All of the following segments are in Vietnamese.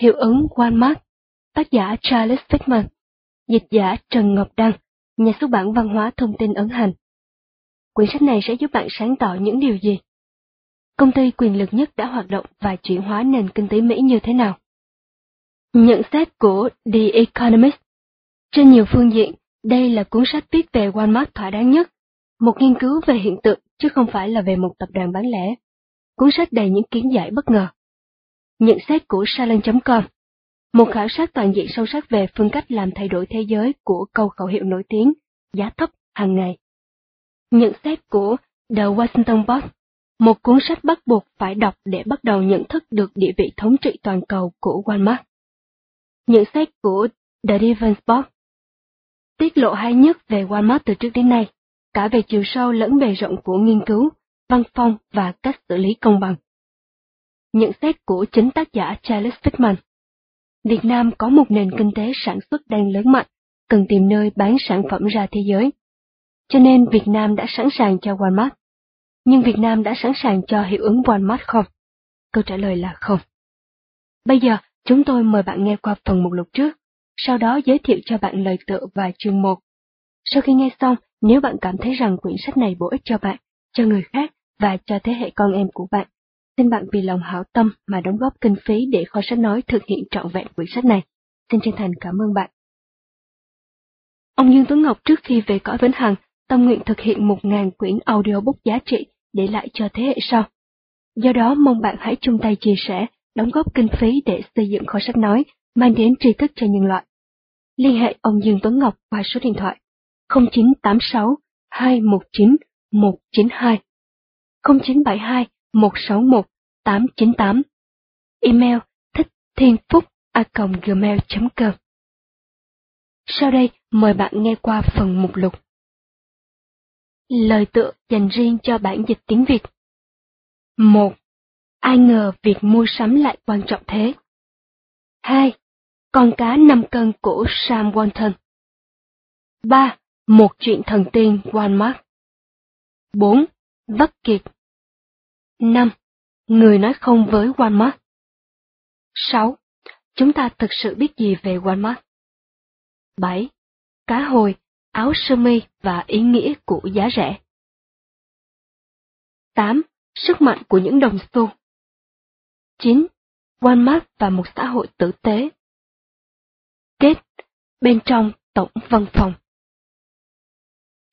Hiệu ứng Walmart, tác giả Charles Fickman, dịch giả Trần Ngọc Đăng, nhà xuất bản văn hóa thông tin ấn hành. Quyển sách này sẽ giúp bạn sáng tỏ những điều gì? Công ty quyền lực nhất đã hoạt động và chuyển hóa nền kinh tế Mỹ như thế nào? Nhận xét của The Economist Trên nhiều phương diện, đây là cuốn sách viết về Walmart thỏa đáng nhất, một nghiên cứu về hiện tượng chứ không phải là về một tập đoàn bán lẻ. Cuốn sách đầy những kiến giải bất ngờ. Nhận xét của Salon.com Một khảo sát toàn diện sâu sắc về phương cách làm thay đổi thế giới của câu khẩu hiệu nổi tiếng, giá thấp hàng ngày. Nhận xét của The Washington Post Một cuốn sách bắt buộc phải đọc để bắt đầu nhận thức được địa vị thống trị toàn cầu của Walmart. Nhận xét của The Defense Tiết lộ hay nhất về Walmart từ trước đến nay, cả về chiều sâu lẫn bề rộng của nghiên cứu, văn phong và cách xử lý công bằng. Nhận xét của chính tác giả Charles Fickman Việt Nam có một nền kinh tế sản xuất đang lớn mạnh, cần tìm nơi bán sản phẩm ra thế giới. Cho nên Việt Nam đã sẵn sàng cho Walmart. Nhưng Việt Nam đã sẵn sàng cho hiệu ứng Walmart không? Câu trả lời là không. Bây giờ, chúng tôi mời bạn nghe qua phần mục lục trước, sau đó giới thiệu cho bạn lời tựa và chương 1. Sau khi nghe xong, nếu bạn cảm thấy rằng quyển sách này bổ ích cho bạn, cho người khác và cho thế hệ con em của bạn, xin bạn vì lòng hảo tâm mà đóng góp kinh phí để kho sách nói thực hiện trọn vẹn quyển sách này. Xin chân thành cảm ơn bạn. Ông Dương Tuấn Ngọc trước khi về cõi Vĩnh Hằng, tâm nguyện thực hiện một ngàn quyển audiobook giá trị để lại cho thế hệ sau. Do đó mong bạn hãy chung tay chia sẻ, đóng góp kinh phí để xây dựng kho sách nói, mang đến tri thức cho nhân loại. Liên hệ ông Dương Tuấn Ngọc qua số điện thoại 0986 219 192 0972 161 898 Email thích thiên phúc a gmail.com Sau đây, mời bạn nghe qua phần mục lục. Lời tựa dành riêng cho bản dịch tiếng Việt 1. Ai ngờ việc mua sắm lại quan trọng thế? 2. Con cá 5 cân của Sam Walton 3. Một chuyện thần tiên Walmart 4. Vất kiệt 5. Người nói không với Walmart 6. Chúng ta thực sự biết gì về Walmart 7. Cá hồi, áo sơ mi và ý nghĩa của giá rẻ 8. Sức mạnh của những đồng xu 9. Walmart và một xã hội tử tế Kết Bên trong tổng văn phòng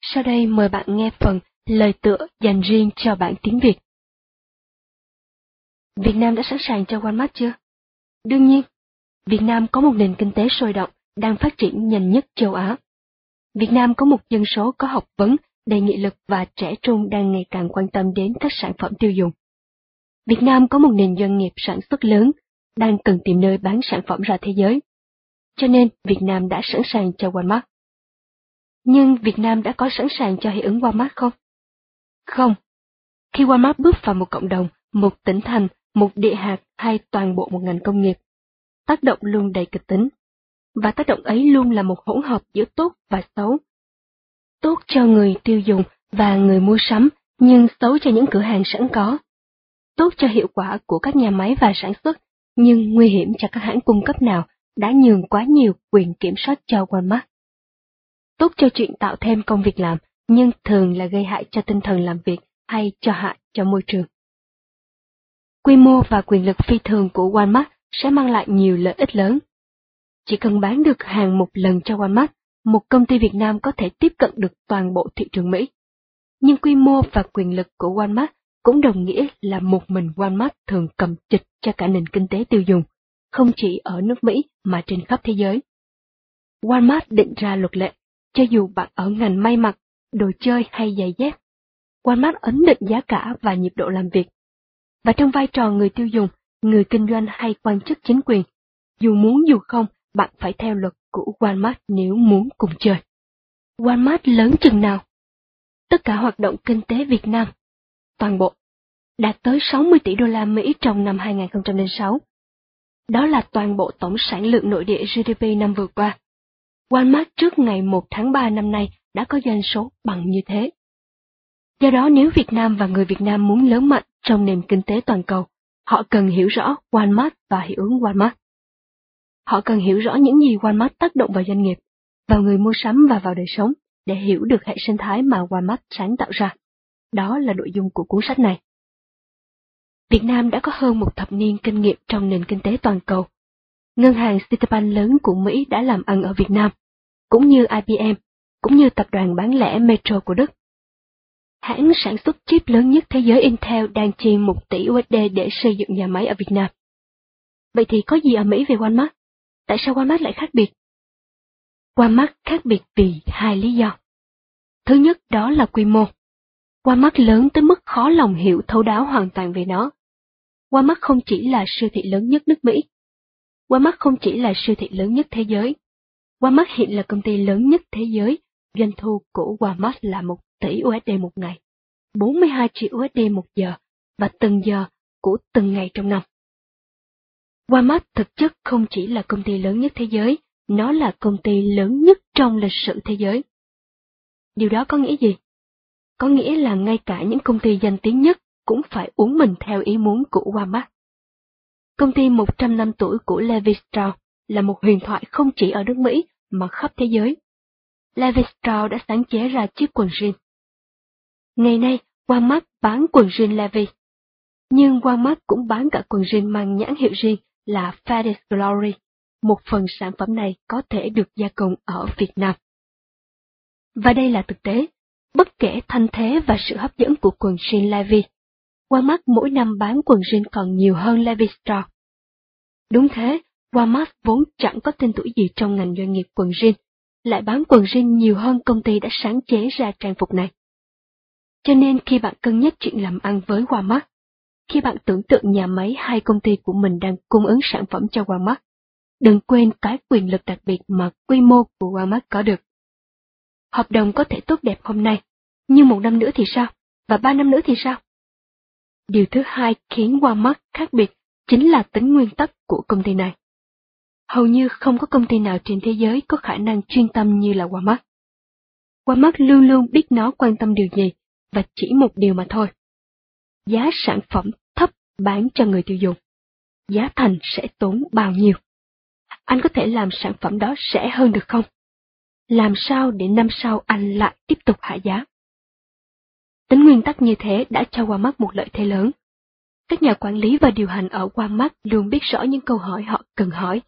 sau đây mời bạn nghe phần lời tựa dành riêng cho bản tiếng Việt. Việt Nam đã sẵn sàng cho Walmart chưa? Đương nhiên, Việt Nam có một nền kinh tế sôi động, đang phát triển nhanh nhất châu Á. Việt Nam có một dân số có học vấn, đầy nghị lực và trẻ trung đang ngày càng quan tâm đến các sản phẩm tiêu dùng. Việt Nam có một nền doanh nghiệp sản xuất lớn, đang cần tìm nơi bán sản phẩm ra thế giới. Cho nên Việt Nam đã sẵn sàng cho Walmart. Nhưng Việt Nam đã có sẵn sàng cho hiệu ứng Walmart không? Không. Khi Walmart bước vào một cộng đồng, một tỉnh thành, một địa hạt hay toàn bộ một ngành công nghiệp, tác động luôn đầy kịch tính. Và tác động ấy luôn là một hỗn hợp giữa tốt và xấu. Tốt cho người tiêu dùng và người mua sắm, nhưng xấu cho những cửa hàng sẵn có. Tốt cho hiệu quả của các nhà máy và sản xuất, nhưng nguy hiểm cho các hãng cung cấp nào đã nhường quá nhiều quyền kiểm soát cho Walmart tốt cho chuyện tạo thêm công việc làm, nhưng thường là gây hại cho tinh thần làm việc hay cho hại cho môi trường. Quy mô và quyền lực phi thường của Walmart sẽ mang lại nhiều lợi ích lớn. Chỉ cần bán được hàng một lần cho Walmart, một công ty Việt Nam có thể tiếp cận được toàn bộ thị trường Mỹ. Nhưng quy mô và quyền lực của Walmart cũng đồng nghĩa là một mình Walmart thường cầm chịch cho cả nền kinh tế tiêu dùng, không chỉ ở nước Mỹ mà trên khắp thế giới. Walmart định ra luật lệ cho dù bạn ở ngành may mặc, đồ chơi hay giày dép. Walmart ấn định giá cả và nhịp độ làm việc. Và trong vai trò người tiêu dùng, người kinh doanh hay quan chức chính quyền, dù muốn dù không, bạn phải theo luật của Walmart nếu muốn cùng chơi. Walmart lớn chừng nào? Tất cả hoạt động kinh tế Việt Nam, toàn bộ, đạt tới 60 tỷ đô la Mỹ trong năm 2006. Đó là toàn bộ tổng sản lượng nội địa GDP năm vừa qua. Walmart trước ngày 1 tháng 3 năm nay đã có doanh số bằng như thế. Do đó nếu Việt Nam và người Việt Nam muốn lớn mạnh trong nền kinh tế toàn cầu, họ cần hiểu rõ Walmart và hiệu ứng Walmart. họ cần hiểu rõ những gì Walmart tác động vào doanh nghiệp, vào người mua sắm và vào đời sống để hiểu được hệ sinh thái mà Walmart sáng tạo ra. Đó là nội dung của cuốn sách này. Việt Nam đã có hơn một thập niên kinh nghiệm trong nền kinh tế toàn cầu. Ngân hàng Citibank lớn của Mỹ đã làm ăn ở Việt Nam, cũng như IBM, cũng như tập đoàn bán lẻ Metro của Đức. Hãng sản xuất chip lớn nhất thế giới Intel đang chi 1 tỷ USD để xây dựng nhà máy ở Việt Nam. Vậy thì có gì ở Mỹ về Walmart? Tại sao Walmart lại khác biệt? Walmart khác biệt vì hai lý do. Thứ nhất đó là quy mô. Walmart lớn tới mức khó lòng hiểu thấu đáo hoàn toàn về nó. Walmart không chỉ là siêu thị lớn nhất nước Mỹ. Walmart không chỉ là siêu thị lớn nhất thế giới. Walmart hiện là công ty lớn nhất thế giới, doanh thu của Walmart là 1 tỷ USD một ngày, 42 triệu USD một giờ, và từng giờ của từng ngày trong năm. Walmart thực chất không chỉ là công ty lớn nhất thế giới, nó là công ty lớn nhất trong lịch sử thế giới. Điều đó có nghĩa gì? Có nghĩa là ngay cả những công ty danh tiếng nhất cũng phải uống mình theo ý muốn của Walmart. Công ty 100 năm tuổi của Levi Strauss là một huyền thoại không chỉ ở nước Mỹ mà khắp thế giới. Levi Strauss đã sáng chế ra chiếc quần jean. Ngày nay, Walmart bán quần jean Levi. Nhưng Walmart cũng bán cả quần jean mang nhãn hiệu riêng là Fadis Glory. Một phần sản phẩm này có thể được gia công ở Việt Nam. Và đây là thực tế, bất kể thanh thế và sự hấp dẫn của quần jean Levi, Walmart mỗi năm bán quần jean còn nhiều hơn Levi Strauss. Đúng thế, Walmart vốn chẳng có tên tuổi gì trong ngành doanh nghiệp quần jean, lại bán quần jean nhiều hơn công ty đã sáng chế ra trang phục này. Cho nên khi bạn cân nhắc chuyện làm ăn với Walmart, khi bạn tưởng tượng nhà máy hay công ty của mình đang cung ứng sản phẩm cho Walmart, đừng quên cái quyền lực đặc biệt mà quy mô của Walmart có được. Hợp đồng có thể tốt đẹp hôm nay, nhưng một năm nữa thì sao? Và ba năm nữa thì sao? Điều thứ hai khiến Walmart khác biệt chính là tính nguyên tắc của công ty này. Hầu như không có công ty nào trên thế giới có khả năng chuyên tâm như là Walmart. Walmart luôn luôn biết nó quan tâm điều gì, và chỉ một điều mà thôi. Giá sản phẩm thấp bán cho người tiêu dùng. Giá thành sẽ tốn bao nhiêu? Anh có thể làm sản phẩm đó rẻ hơn được không? Làm sao để năm sau anh lại tiếp tục hạ giá? Tính nguyên tắc như thế đã cho Walmart một lợi thế lớn. Các nhà quản lý và điều hành ở Walmart luôn biết rõ những câu hỏi họ cần hỏi,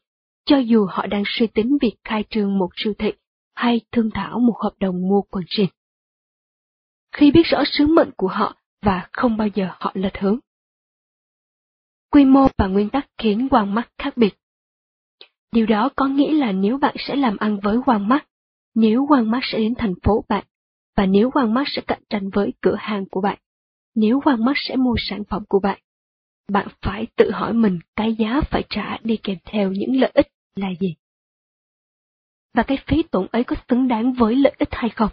cho dù họ đang suy tính việc khai trương một siêu thị hay thương thảo một hợp đồng mua quần jean. Khi biết rõ sứ mệnh của họ và không bao giờ họ lệch hướng. Quy mô và nguyên tắc khiến Walmart khác biệt. Điều đó có nghĩa là nếu bạn sẽ làm ăn với Walmart, nếu Walmart sẽ đến thành phố bạn, và nếu Walmart sẽ cạnh tranh với cửa hàng của bạn, nếu Walmart sẽ mua sản phẩm của bạn, bạn phải tự hỏi mình cái giá phải trả đi kèm theo những lợi ích là gì. Và cái phí tổn ấy có xứng đáng với lợi ích hay không?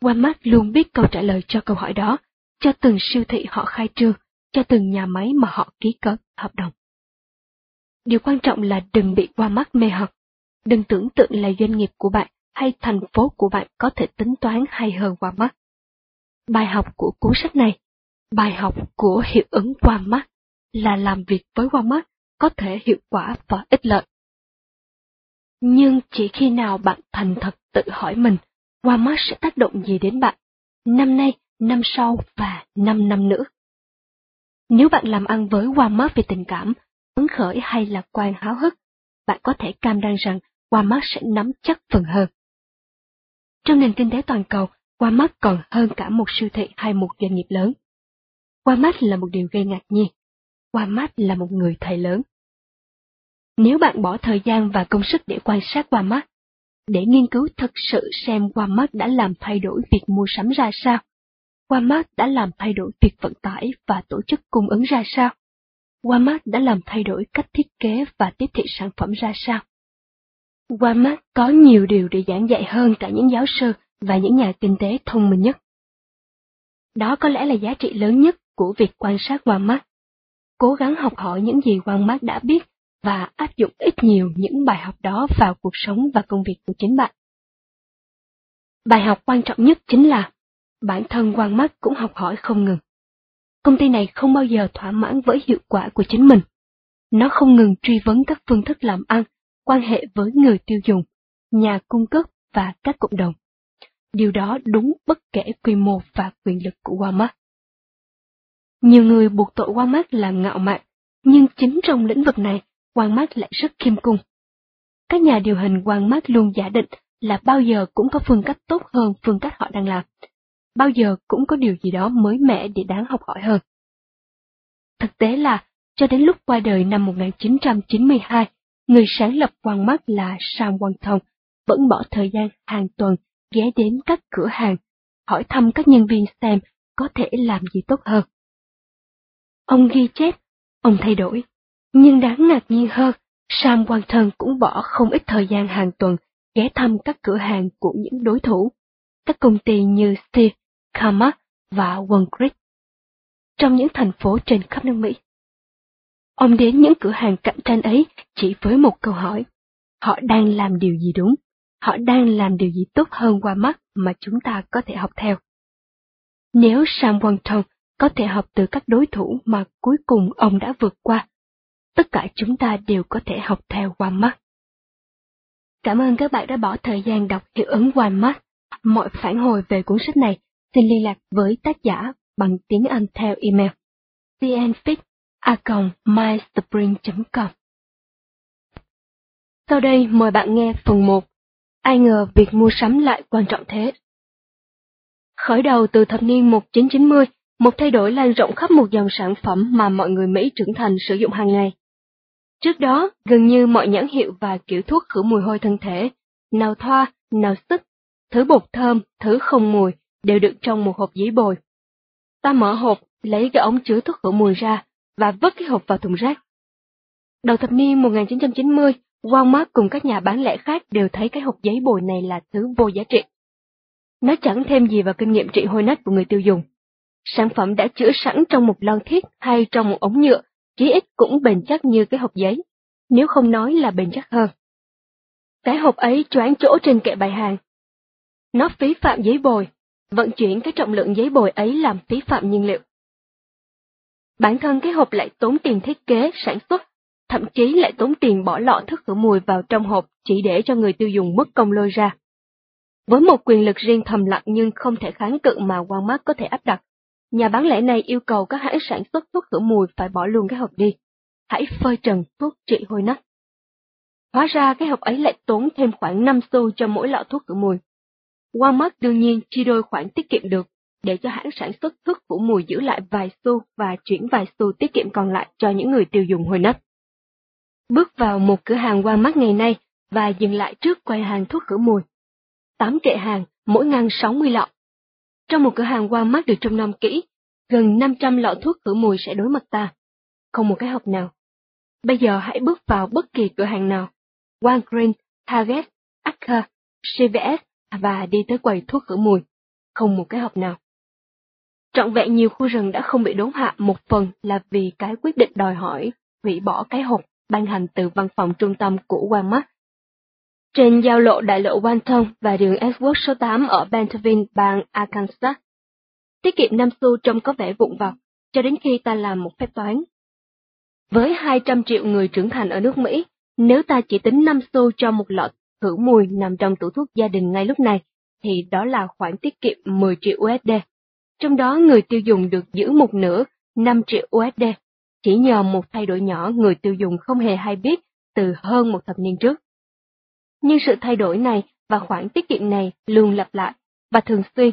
Walmart luôn biết câu trả lời cho câu hỏi đó, cho từng siêu thị họ khai trương, cho từng nhà máy mà họ ký kết hợp đồng. Điều quan trọng là đừng bị Walmart mê hoặc, đừng tưởng tượng là doanh nghiệp của bạn hay thành phố của bạn có thể tính toán hay hơn Walmart. Bài học của cuốn sách này, bài học của hiệu ứng Walmart là làm việc với Walmart có thể hiệu quả và ích lợi. Nhưng chỉ khi nào bạn thành thật tự hỏi mình, Walmart sẽ tác động gì đến bạn, năm nay, năm sau và năm năm nữa. Nếu bạn làm ăn với Walmart về tình cảm, phấn khởi hay lạc quan háo hức, bạn có thể cam đoan rằng Walmart sẽ nắm chắc phần hơn. Trong nền kinh tế toàn cầu, Walmart còn hơn cả một siêu thị hay một doanh nghiệp lớn. Walmart là một điều gây ngạc nhiên. Walmart là một người thầy lớn. Nếu bạn bỏ thời gian và công sức để quan sát Walmart, để nghiên cứu thực sự xem Walmart đã làm thay đổi việc mua sắm ra sao, Walmart đã làm thay đổi việc vận tải và tổ chức cung ứng ra sao, Walmart đã làm thay đổi cách thiết kế và tiếp thị sản phẩm ra sao. Walmart có nhiều điều để giảng dạy hơn cả những giáo sư và những nhà kinh tế thông minh nhất. Đó có lẽ là giá trị lớn nhất của việc quan sát Walmart. Cố gắng học hỏi những gì Walmart đã biết và áp dụng ít nhiều những bài học đó vào cuộc sống và công việc của chính bạn. Bài học quan trọng nhất chính là bản thân Walmart cũng học hỏi không ngừng. Công ty này không bao giờ thỏa mãn với hiệu quả của chính mình. nó không ngừng truy vấn các phương thức làm ăn, quan hệ với người tiêu dùng, nhà cung cấp và các cộng đồng. Điều đó đúng bất kể quy mô và quyền lực của Walmart. Nhiều người buộc tội Walmart là ngạo mạn, nhưng chính trong lĩnh vực này, Walmart lại rất khiêm cung. Các nhà điều hành Walmart luôn giả định là bao giờ cũng có phương cách tốt hơn phương cách họ đang làm. Bao giờ cũng có điều gì đó mới mẻ để đáng học hỏi hơn. Thực tế là, cho đến lúc qua đời năm 1992, người sáng lập Walmart là Sam thông vẫn bỏ thời gian hàng tuần ghé đến các cửa hàng, hỏi thăm các nhân viên xem có thể làm gì tốt hơn. Ông ghi chép, ông thay đổi, nhưng đáng ngạc nhiên hơn, Sam Walton cũng bỏ không ít thời gian hàng tuần ghé thăm các cửa hàng của những đối thủ, các công ty như Steve, Kmart và Walgreens trong những thành phố trên khắp nước Mỹ. Ông đến những cửa hàng cạnh tranh ấy chỉ với một câu hỏi. Họ đang làm điều gì đúng? Họ đang làm điều gì tốt hơn qua mắt mà chúng ta có thể học theo? Nếu Sam Walton có thể học từ các đối thủ mà cuối cùng ông đã vượt qua, tất cả chúng ta đều có thể học theo Walmart. Cảm ơn các bạn đã bỏ thời gian đọc hiệu ứng Walmart Mọi phản hồi về cuốn sách này xin liên lạc với tác giả bằng tiếng Anh theo email cnfix.myspring.com Sau đây mời bạn nghe phần 1. Ai ngờ việc mua sắm lại quan trọng thế. Khởi đầu từ thập niên 1990, một thay đổi lan rộng khắp một dòng sản phẩm mà mọi người Mỹ trưởng thành sử dụng hàng ngày. Trước đó, gần như mọi nhãn hiệu và kiểu thuốc khử mùi hôi thân thể, nào thoa, nào sức, thứ bột thơm, thứ không mùi, đều được trong một hộp giấy bồi. Ta mở hộp, lấy cái ống chứa thuốc khử mùi ra, và vứt cái hộp vào thùng rác. Đầu thập niên 1990, Walmart cùng các nhà bán lẻ khác đều thấy cái hộp giấy bồi này là thứ vô giá trị. Nó chẳng thêm gì vào kinh nghiệm trị hôi nách của người tiêu dùng. Sản phẩm đã chữa sẵn trong một lon thiết hay trong một ống nhựa chí ít cũng bền chắc như cái hộp giấy, nếu không nói là bền chắc hơn. Cái hộp ấy choáng chỗ trên kệ bày hàng. Nó phí phạm giấy bồi, vận chuyển cái trọng lượng giấy bồi ấy làm phí phạm nhiên liệu. Bản thân cái hộp lại tốn tiền thiết kế, sản xuất, thậm chí lại tốn tiền bỏ lọ thức khử mùi vào trong hộp chỉ để cho người tiêu dùng mất công lôi ra. Với một quyền lực riêng thầm lặng nhưng không thể kháng cự mà Walmart có thể áp đặt, Nhà bán lẻ này yêu cầu các hãng sản xuất thuốc khử mùi phải bỏ luôn cái hộp đi. Hãy phơi trần thuốc trị hôi nách. Hóa ra cái hộp ấy lại tốn thêm khoảng 5 xu cho mỗi lọ thuốc khử mùi. Walmart đương nhiên chi đôi khoản tiết kiệm được, để cho hãng sản xuất thuốc khử mùi giữ lại vài xu và chuyển vài xu tiết kiệm còn lại cho những người tiêu dùng hôi nách. Bước vào một cửa hàng Walmart ngày nay và dừng lại trước quầy hàng thuốc khử mùi. Tám kệ hàng, mỗi ngăn 60 lọ. Trong một cửa hàng Walmart được trông nom kỹ, gần 500 lọ thuốc khử mùi sẽ đối mặt ta. Không một cái hộp nào. Bây giờ hãy bước vào bất kỳ cửa hàng nào. Walgreens, Target, Acker, CVS và đi tới quầy thuốc khử mùi. Không một cái hộp nào. Trọn vẹn nhiều khu rừng đã không bị đốn hạ một phần là vì cái quyết định đòi hỏi hủy bỏ cái hộp ban hành từ văn phòng trung tâm của Walmart trên giao lộ đại lộ Walton và đường Edward số 8 ở Bentonville, bang Arkansas. Tiết kiệm 5 xu trông có vẻ vụn vặt, cho đến khi ta làm một phép toán. Với 200 triệu người trưởng thành ở nước Mỹ, nếu ta chỉ tính 5 xu cho một lọ khử mùi nằm trong tủ thuốc gia đình ngay lúc này, thì đó là khoản tiết kiệm 10 triệu USD. Trong đó người tiêu dùng được giữ một nửa, 5 triệu USD. Chỉ nhờ một thay đổi nhỏ người tiêu dùng không hề hay biết từ hơn một thập niên trước nhưng sự thay đổi này và khoản tiết kiệm này luôn lặp lại và thường xuyên.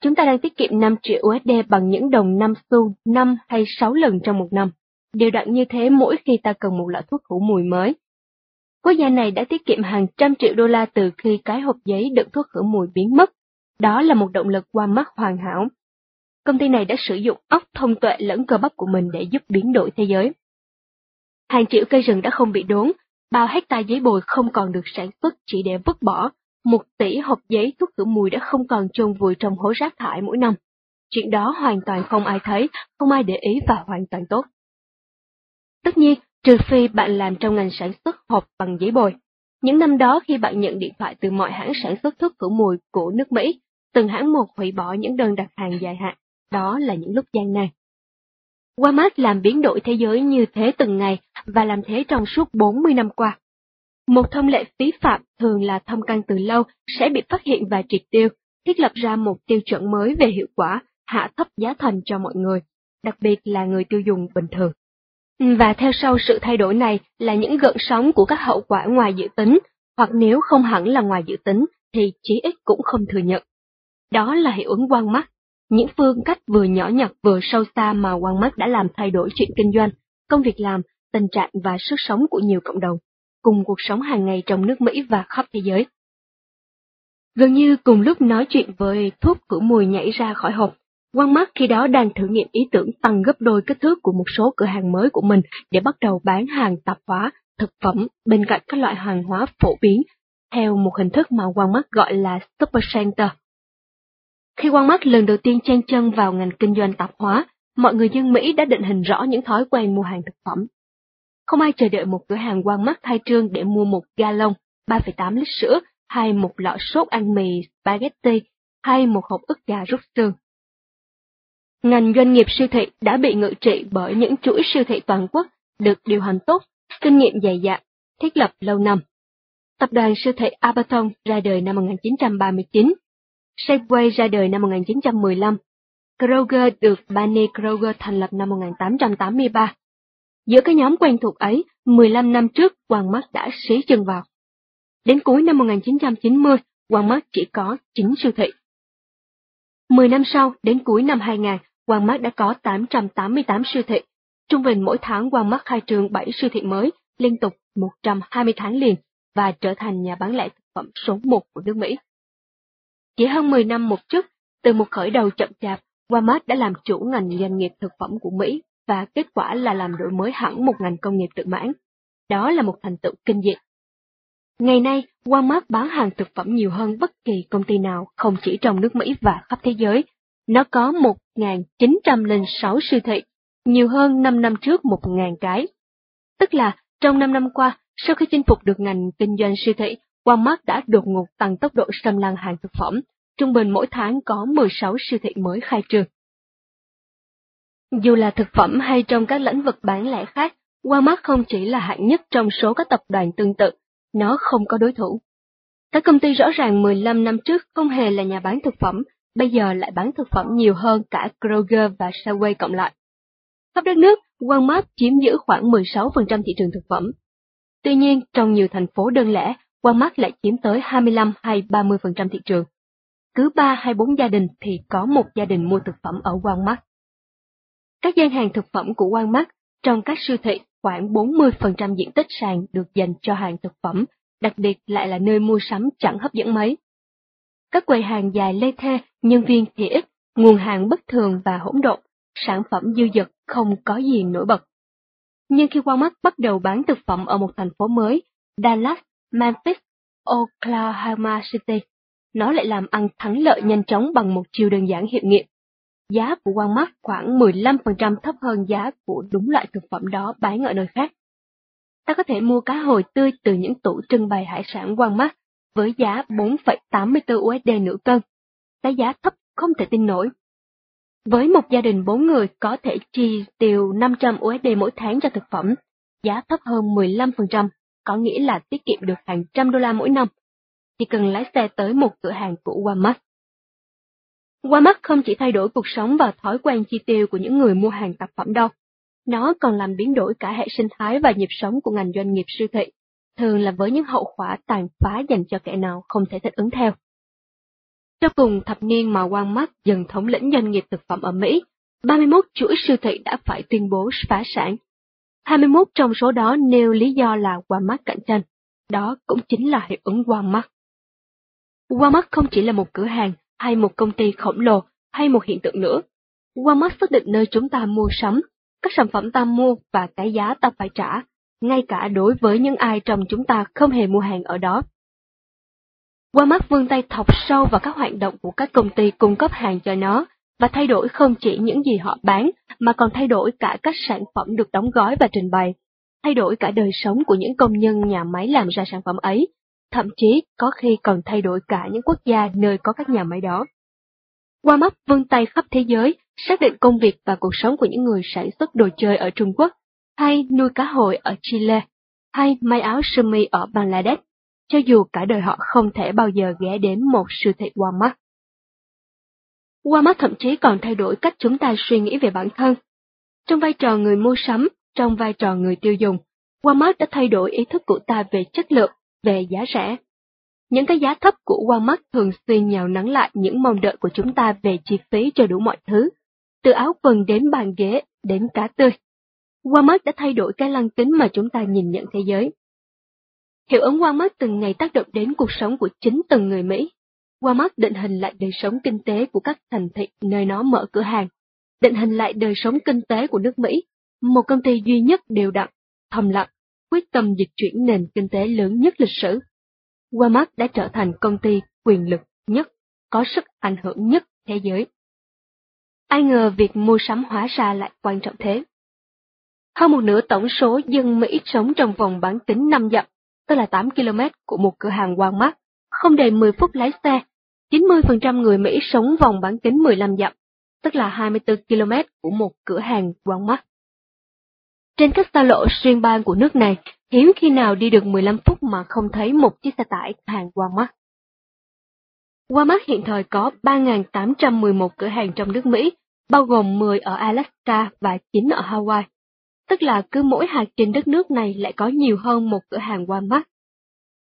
Chúng ta đang tiết kiệm 5 triệu USD bằng những đồng 5 xu 5 hay 6 lần trong một năm, Điều đặn như thế mỗi khi ta cần một loại thuốc khử mùi mới. Quốc gia này đã tiết kiệm hàng trăm triệu đô la từ khi cái hộp giấy đựng thuốc khử mùi biến mất. Đó là một động lực qua mắt hoàn hảo. Công ty này đã sử dụng óc thông tuệ lẫn cơ bắp của mình để giúp biến đổi thế giới. Hàng triệu cây rừng đã không bị đốn bao hecta giấy bồi không còn được sản xuất chỉ để vứt bỏ, một tỷ hộp giấy thuốc khử mùi đã không còn chôn vùi trong hố rác thải mỗi năm. Chuyện đó hoàn toàn không ai thấy, không ai để ý và hoàn toàn tốt. Tất nhiên, trừ phi bạn làm trong ngành sản xuất hộp bằng giấy bồi. Những năm đó khi bạn nhận điện thoại từ mọi hãng sản xuất thuốc khử mùi của nước Mỹ, từng hãng một hủy bỏ những đơn đặt hàng dài hạn, đó là những lúc gian nan. Walmart làm biến đổi thế giới như thế từng ngày và làm thế trong suốt 40 năm qua. Một thông lệ phí phạm thường là thông căn từ lâu sẽ bị phát hiện và triệt tiêu, thiết lập ra một tiêu chuẩn mới về hiệu quả, hạ thấp giá thành cho mọi người, đặc biệt là người tiêu dùng bình thường. Và theo sau sự thay đổi này là những gợn sóng của các hậu quả ngoài dự tính, hoặc nếu không hẳn là ngoài dự tính thì chí ít cũng không thừa nhận. Đó là hiệu ứng quang mắt, những phương cách vừa nhỏ nhặt vừa sâu xa mà quang mắt đã làm thay đổi chuyện kinh doanh, công việc làm, tình trạng và sức sống của nhiều cộng đồng, cùng cuộc sống hàng ngày trong nước Mỹ và khắp thế giới. Gần như cùng lúc nói chuyện với thuốc cửa mùi nhảy ra khỏi hộp, Quang Mắt khi đó đang thử nghiệm ý tưởng tăng gấp đôi kích thước của một số cửa hàng mới của mình để bắt đầu bán hàng tạp hóa, thực phẩm bên cạnh các loại hàng hóa phổ biến, theo một hình thức mà Quang Mắt gọi là super center. Khi Quang Mắt lần đầu tiên chen chân vào ngành kinh doanh tạp hóa, mọi người dân Mỹ đã định hình rõ những thói quen mua hàng thực phẩm. Không ai chờ đợi một cửa hàng Quang Mắt khai trương để mua một galon 3,8 lít sữa, hay một lọ sốt ăn mì spaghetti, hay một hộp ức gà rút xương. Ngành doanh nghiệp siêu thị đã bị ngự trị bởi những chuỗi siêu thị toàn quốc được điều hành tốt, kinh nghiệm dày dặn, thiết lập lâu năm. Tập đoàn siêu thị Abaton ra đời năm 1939, Safeway ra đời năm 1915, Kroger được Barney Kroger thành lập năm 1883. Giữa cái nhóm quen thuộc ấy, 15 năm trước Walmart đã xí chân vào. Đến cuối năm 1990, Walmart chỉ có 9 siêu thị. 10 năm sau, đến cuối năm 2000, Walmart đã có 888 siêu thị. Trung bình mỗi tháng Walmart khai trương 7 siêu thị mới, liên tục 120 tháng liền, và trở thành nhà bán lẻ thực phẩm số 1 của nước Mỹ. Chỉ hơn 10 năm một chút, từ một khởi đầu chậm chạp, Walmart đã làm chủ ngành doanh nghiệp thực phẩm của Mỹ và kết quả là làm đổi mới hẳn một ngành công nghiệp tự mãn. Đó là một thành tựu kinh dị. Ngày nay, Walmart bán hàng thực phẩm nhiều hơn bất kỳ công ty nào không chỉ trong nước Mỹ và khắp thế giới. Nó có 1.906 siêu thị, nhiều hơn 5 năm trước 1.000 cái. Tức là, trong 5 năm qua, sau khi chinh phục được ngành kinh doanh siêu thị, Walmart đã đột ngột tăng tốc độ xâm lăng hàng thực phẩm, trung bình mỗi tháng có 16 siêu thị mới khai trương. Dù là thực phẩm hay trong các lĩnh vực bán lẻ khác, Walmart không chỉ là hạng nhất trong số các tập đoàn tương tự, nó không có đối thủ. Các công ty rõ ràng 15 năm trước không hề là nhà bán thực phẩm, bây giờ lại bán thực phẩm nhiều hơn cả Kroger và Safeway cộng lại. Khắp đất nước, Walmart chiếm giữ khoảng 16% thị trường thực phẩm. Tuy nhiên, trong nhiều thành phố đơn lẻ, Walmart lại chiếm tới 25 hay 30% thị trường. Cứ 3 hay 4 gia đình thì có một gia đình mua thực phẩm ở Walmart. Các gian hàng thực phẩm của Walmart trong các siêu thị khoảng 40% diện tích sàn được dành cho hàng thực phẩm, đặc biệt lại là nơi mua sắm chẳng hấp dẫn mấy. Các quầy hàng dài lê thê, nhân viên thì ít, nguồn hàng bất thường và hỗn độn, sản phẩm dư dật không có gì nổi bật. Nhưng khi Walmart bắt đầu bán thực phẩm ở một thành phố mới, Dallas, Memphis, Oklahoma City, nó lại làm ăn thắng lợi nhanh chóng bằng một chiều đơn giản hiệu nghiệm giá của Walmart khoảng 15% thấp hơn giá của đúng loại thực phẩm đó bán ở nơi khác. Ta có thể mua cá hồi tươi từ những tủ trưng bày hải sản Walmart với giá 4,84 USD nửa cân, cái giá thấp không thể tin nổi. Với một gia đình 4 người có thể chi tiêu 500 USD mỗi tháng cho thực phẩm, giá thấp hơn 15%, có nghĩa là tiết kiệm được hàng trăm đô la mỗi năm. Chỉ cần lái xe tới một cửa hàng của Walmart. Walmart không chỉ thay đổi cuộc sống và thói quen chi tiêu của những người mua hàng tạp phẩm đâu, nó còn làm biến đổi cả hệ sinh thái và nhịp sống của ngành doanh nghiệp siêu thị, thường là với những hậu quả tàn phá dành cho kẻ nào không thể thích ứng theo. Trong cùng thập niên mà Walmart dần thống lĩnh doanh nghiệp thực phẩm ở Mỹ, 31 chuỗi siêu thị đã phải tuyên bố phá sản. 21 trong số đó nêu lý do là Walmart cạnh tranh. Đó cũng chính là hiệu ứng qua mắt. Qua mắt không chỉ là một cửa hàng hay một công ty khổng lồ, hay một hiện tượng nữa. Walmart xác định nơi chúng ta mua sắm, các sản phẩm ta mua và cái giá ta phải trả, ngay cả đối với những ai trong chúng ta không hề mua hàng ở đó. Walmart vươn tay thọc sâu vào các hoạt động của các công ty cung cấp hàng cho nó, và thay đổi không chỉ những gì họ bán, mà còn thay đổi cả các sản phẩm được đóng gói và trình bày, thay đổi cả đời sống của những công nhân nhà máy làm ra sản phẩm ấy, thậm chí có khi còn thay đổi cả những quốc gia nơi có các nhà máy đó. Walmart vươn tay khắp thế giới, xác định công việc và cuộc sống của những người sản xuất đồ chơi ở Trung Quốc, hay nuôi cá hồi ở Chile, hay may áo sơ mi ở Bangladesh, cho dù cả đời họ không thể bao giờ ghé đến một siêu thị Walmart. Walmart thậm chí còn thay đổi cách chúng ta suy nghĩ về bản thân. Trong vai trò người mua sắm, trong vai trò người tiêu dùng, Walmart đã thay đổi ý thức của ta về chất lượng, về giá rẻ. Những cái giá thấp của Walmart thường xuyên nhào nắng lại những mong đợi của chúng ta về chi phí cho đủ mọi thứ, từ áo quần đến bàn ghế, đến cá tươi. Walmart đã thay đổi cái lăng kính mà chúng ta nhìn nhận thế giới. Hiệu ứng Walmart từng ngày tác động đến cuộc sống của chính từng người Mỹ. Walmart định hình lại đời sống kinh tế của các thành thị nơi nó mở cửa hàng, định hình lại đời sống kinh tế của nước Mỹ, một công ty duy nhất đều đặn, thầm lặng, quyết tâm dịch chuyển nền kinh tế lớn nhất lịch sử. Walmart đã trở thành công ty quyền lực nhất, có sức ảnh hưởng nhất thế giới. Ai ngờ việc mua sắm hóa ra lại quan trọng thế. Hơn một nửa tổng số dân Mỹ sống trong vòng bán kính 5 dặm, tức là 8 km của một cửa hàng Walmart, không đầy 10 phút lái xe. 90% người Mỹ sống vòng bán kính 15 dặm, tức là 24 km của một cửa hàng Walmart. Trên các xa lộ xuyên bang của nước này, hiếm khi nào đi được 15 phút mà không thấy một chiếc xe tải hàng Walmart. Walmart hiện thời có 3.811 cửa hàng trong nước Mỹ, bao gồm 10 ở Alaska và 9 ở Hawaii. Tức là cứ mỗi hạt trên đất nước này lại có nhiều hơn một cửa hàng Walmart.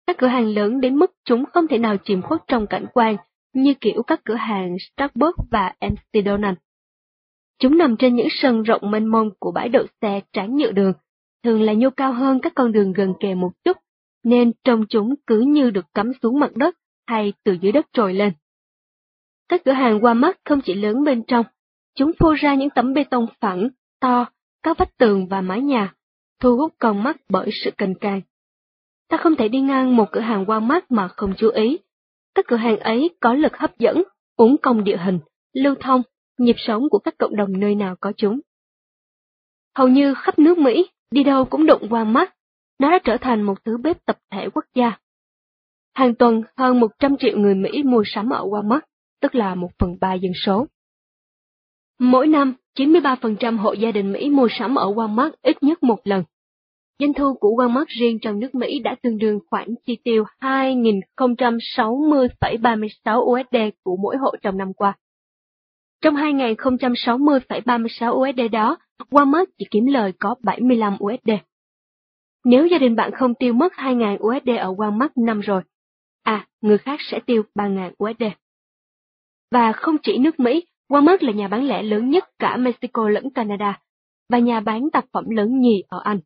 Các cửa hàng lớn đến mức chúng không thể nào chìm khuất trong cảnh quan, như kiểu các cửa hàng Starbucks và MC Donald. Chúng nằm trên những sân rộng mênh mông của bãi đậu xe tráng nhựa đường, thường là nhô cao hơn các con đường gần kề một chút, nên trông chúng cứ như được cắm xuống mặt đất hay từ dưới đất trồi lên. Các cửa hàng Walmart không chỉ lớn bên trong, chúng phô ra những tấm bê tông phẳng, to, các vách tường và mái nhà, thu hút con mắt bởi sự cành càng. Ta không thể đi ngang một cửa hàng Walmart mà không chú ý. Các cửa hàng ấy có lực hấp dẫn, uống công địa hình, lưu thông, nhịp sống của các cộng đồng nơi nào có chúng. Hầu như khắp nước Mỹ, đi đâu cũng đụng mắt. nó đã trở thành một thứ bếp tập thể quốc gia. Hàng tuần, hơn 100 triệu người Mỹ mua sắm ở Walmart, tức là một phần ba dân số. Mỗi năm, 93% hộ gia đình Mỹ mua sắm ở Walmart ít nhất một lần. Doanh thu của Walmart riêng trong nước Mỹ đã tương đương khoản chi tiêu 2.060,36 USD của mỗi hộ trong năm qua. Trong 2.060,36 USD đó, Walmart chỉ kiếm lời có 75 USD. Nếu gia đình bạn không tiêu mất 2.000 USD ở Walmart năm rồi, à, người khác sẽ tiêu 3.000 USD. Và không chỉ nước Mỹ, Walmart là nhà bán lẻ lớn nhất cả Mexico lẫn Canada, và nhà bán tạp phẩm lớn nhì ở Anh.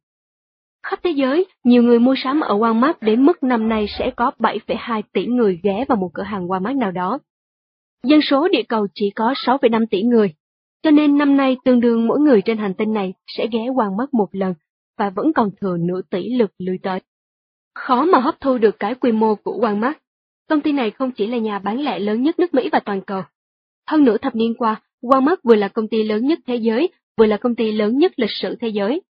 Khắp thế giới, nhiều người mua sắm ở Walmart đến mức năm nay sẽ có 7,2 tỷ người ghé vào một cửa hàng Walmart nào đó. Dân số địa cầu chỉ có 6,5 tỷ người, cho nên năm nay tương đương mỗi người trên hành tinh này sẽ ghé Walmart một lần, và vẫn còn thừa nửa tỷ lượt lui tới. Khó mà hấp thu được cái quy mô của Walmart. Công ty này không chỉ là nhà bán lẻ lớn nhất nước Mỹ và toàn cầu. Hơn nửa thập niên qua, Walmart vừa là công ty lớn nhất thế giới, vừa là công ty lớn nhất lịch sử thế giới.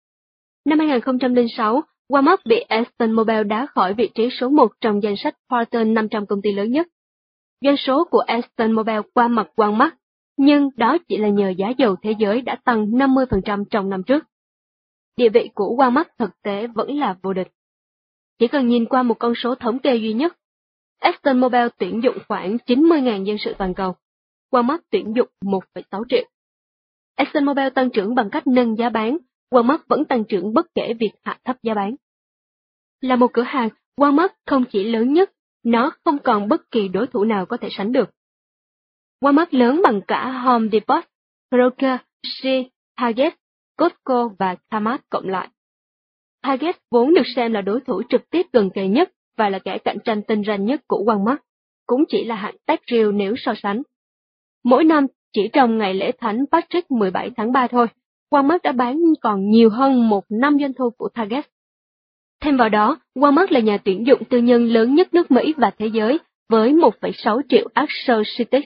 Năm 2006, Walmart bị Aston Mobile đá khỏi vị trí số 1 trong danh sách Fortune 500 công ty lớn nhất. Doanh số của Aston Mobile qua mặt Walmart, nhưng đó chỉ là nhờ giá dầu thế giới đã tăng 50% trong năm trước. Địa vị của Walmart thực tế vẫn là vô địch. Chỉ cần nhìn qua một con số thống kê duy nhất, Aston Mobile tuyển dụng khoảng 90.000 dân sự toàn cầu, Walmart tuyển dụng 1,6 triệu. aston mobile tăng trưởng bằng cách nâng giá bán, Walmart vẫn tăng trưởng bất kể việc hạ thấp giá bán. Là một cửa hàng, Walmart không chỉ lớn nhất, nó không còn bất kỳ đối thủ nào có thể sánh được. Walmart lớn bằng cả Home Depot, Kroger, Shea, Target, Costco và Kmart cộng lại. Target vốn được xem là đối thủ trực tiếp gần kề nhất và là kẻ cạnh tranh tinh ranh nhất của Walmart, cũng chỉ là hạng tách riêu nếu so sánh. Mỗi năm, chỉ trong ngày lễ thánh Patrick 17 tháng 3 thôi, Walmart đã bán còn nhiều hơn một năm doanh thu của Target. Thêm vào đó, Walmart là nhà tuyển dụng tư nhân lớn nhất nước Mỹ và thế giới, với 1,6 triệu associates,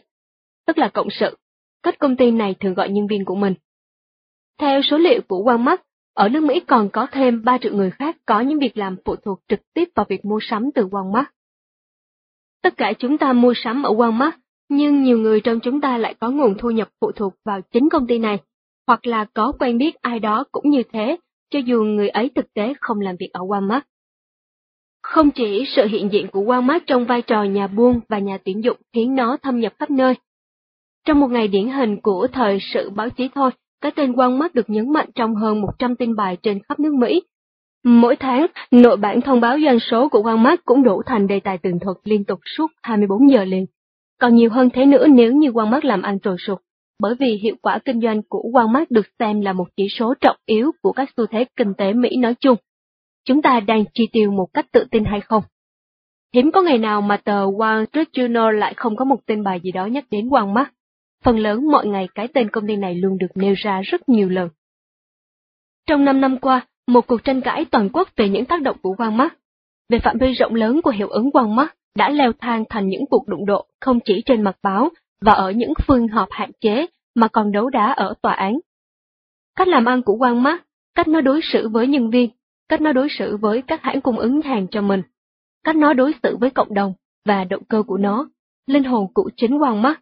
tức là cộng sự. Các công ty này thường gọi nhân viên của mình. Theo số liệu của Walmart, ở nước Mỹ còn có thêm 3 triệu người khác có những việc làm phụ thuộc trực tiếp vào việc mua sắm từ Walmart. Tất cả chúng ta mua sắm ở Walmart Nhưng nhiều người trong chúng ta lại có nguồn thu nhập phụ thuộc vào chính công ty này, hoặc là có quen biết ai đó cũng như thế, cho dù người ấy thực tế không làm việc ở Walmart. Không chỉ sự hiện diện của Walmart trong vai trò nhà buôn và nhà tuyển dụng khiến nó thâm nhập khắp nơi. Trong một ngày điển hình của thời sự báo chí thôi, cái tên Walmart được nhấn mạnh trong hơn 100 tin bài trên khắp nước Mỹ. Mỗi tháng, nội bản thông báo doanh số của Walmart cũng đủ thành đề tài tường thuật liên tục suốt 24 giờ liền. Còn nhiều hơn thế nữa nếu như Walmart làm ăn trồi sụt, bởi vì hiệu quả kinh doanh của Walmart được xem là một chỉ số trọng yếu của các xu thế kinh tế Mỹ nói chung. Chúng ta đang chi tiêu một cách tự tin hay không? Hiếm có ngày nào mà tờ Wall Street Journal lại không có một tin bài gì đó nhắc đến Walmart. Phần lớn mọi ngày cái tên công ty này luôn được nêu ra rất nhiều lần. Trong 5 năm qua, một cuộc tranh cãi toàn quốc về những tác động của Walmart, về phạm vi rộng lớn của hiệu ứng Walmart đã leo thang thành những cuộc đụng độ không chỉ trên mặt báo và ở những phương họp hạn chế mà còn đấu đá ở tòa án. Cách làm ăn của Walmart, cách nó đối xử với nhân viên, cách nó đối xử với các hãng cung ứng hàng cho mình, cách nó đối xử với cộng đồng và động cơ của nó, linh hồn của chính Walmart.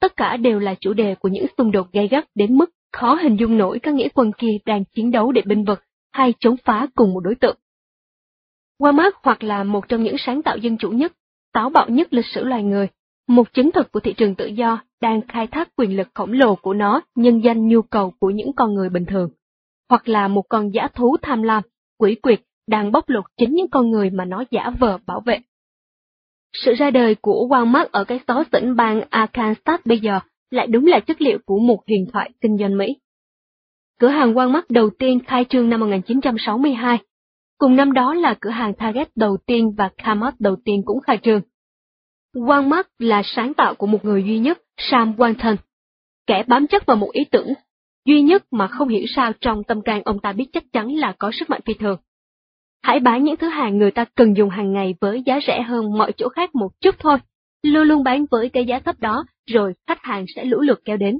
Tất cả đều là chủ đề của những xung đột gay gắt đến mức khó hình dung nổi các nghĩa quân kia đang chiến đấu để binh vực hay chống phá cùng một đối tượng. Walmart hoặc là một trong những sáng tạo dân chủ nhất, táo bạo nhất lịch sử loài người, một chứng thực của thị trường tự do đang khai thác quyền lực khổng lồ của nó nhân danh nhu cầu của những con người bình thường, hoặc là một con giả thú tham lam, quỷ quyệt đang bóc lột chính những con người mà nó giả vờ bảo vệ. Sự ra đời của Walmart ở cái xó xỉnh bang Arkansas bây giờ lại đúng là chất liệu của một huyền thoại kinh doanh Mỹ. Cửa hàng Walmart đầu tiên khai trương năm 1962. Cùng năm đó là cửa hàng Target đầu tiên và Kmart đầu tiên cũng khai trương. Walmart là sáng tạo của một người duy nhất, Sam Walton, kẻ bám chắc vào một ý tưởng duy nhất mà không hiểu sao trong tâm can ông ta biết chắc chắn là có sức mạnh phi thường. Hãy bán những thứ hàng người ta cần dùng hàng ngày với giá rẻ hơn mọi chỗ khác một chút thôi, luôn luôn bán với cái giá thấp đó, rồi khách hàng sẽ lũ lượt kéo đến.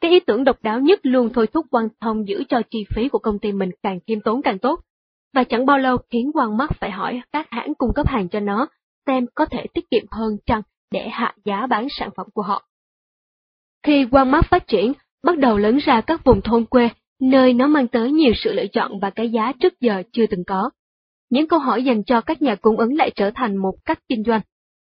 Cái ý tưởng độc đáo nhất luôn thôi thúc quan thông giữ cho chi phí của công ty mình càng khiêm tốn càng tốt, và chẳng bao lâu khiến quan mắt phải hỏi các hãng cung cấp hàng cho nó, tem có thể tiết kiệm hơn chăng để hạ giá bán sản phẩm của họ. Khi quan mắt phát triển, bắt đầu lớn ra các vùng thôn quê, nơi nó mang tới nhiều sự lựa chọn và cái giá trước giờ chưa từng có. Những câu hỏi dành cho các nhà cung ứng lại trở thành một cách kinh doanh.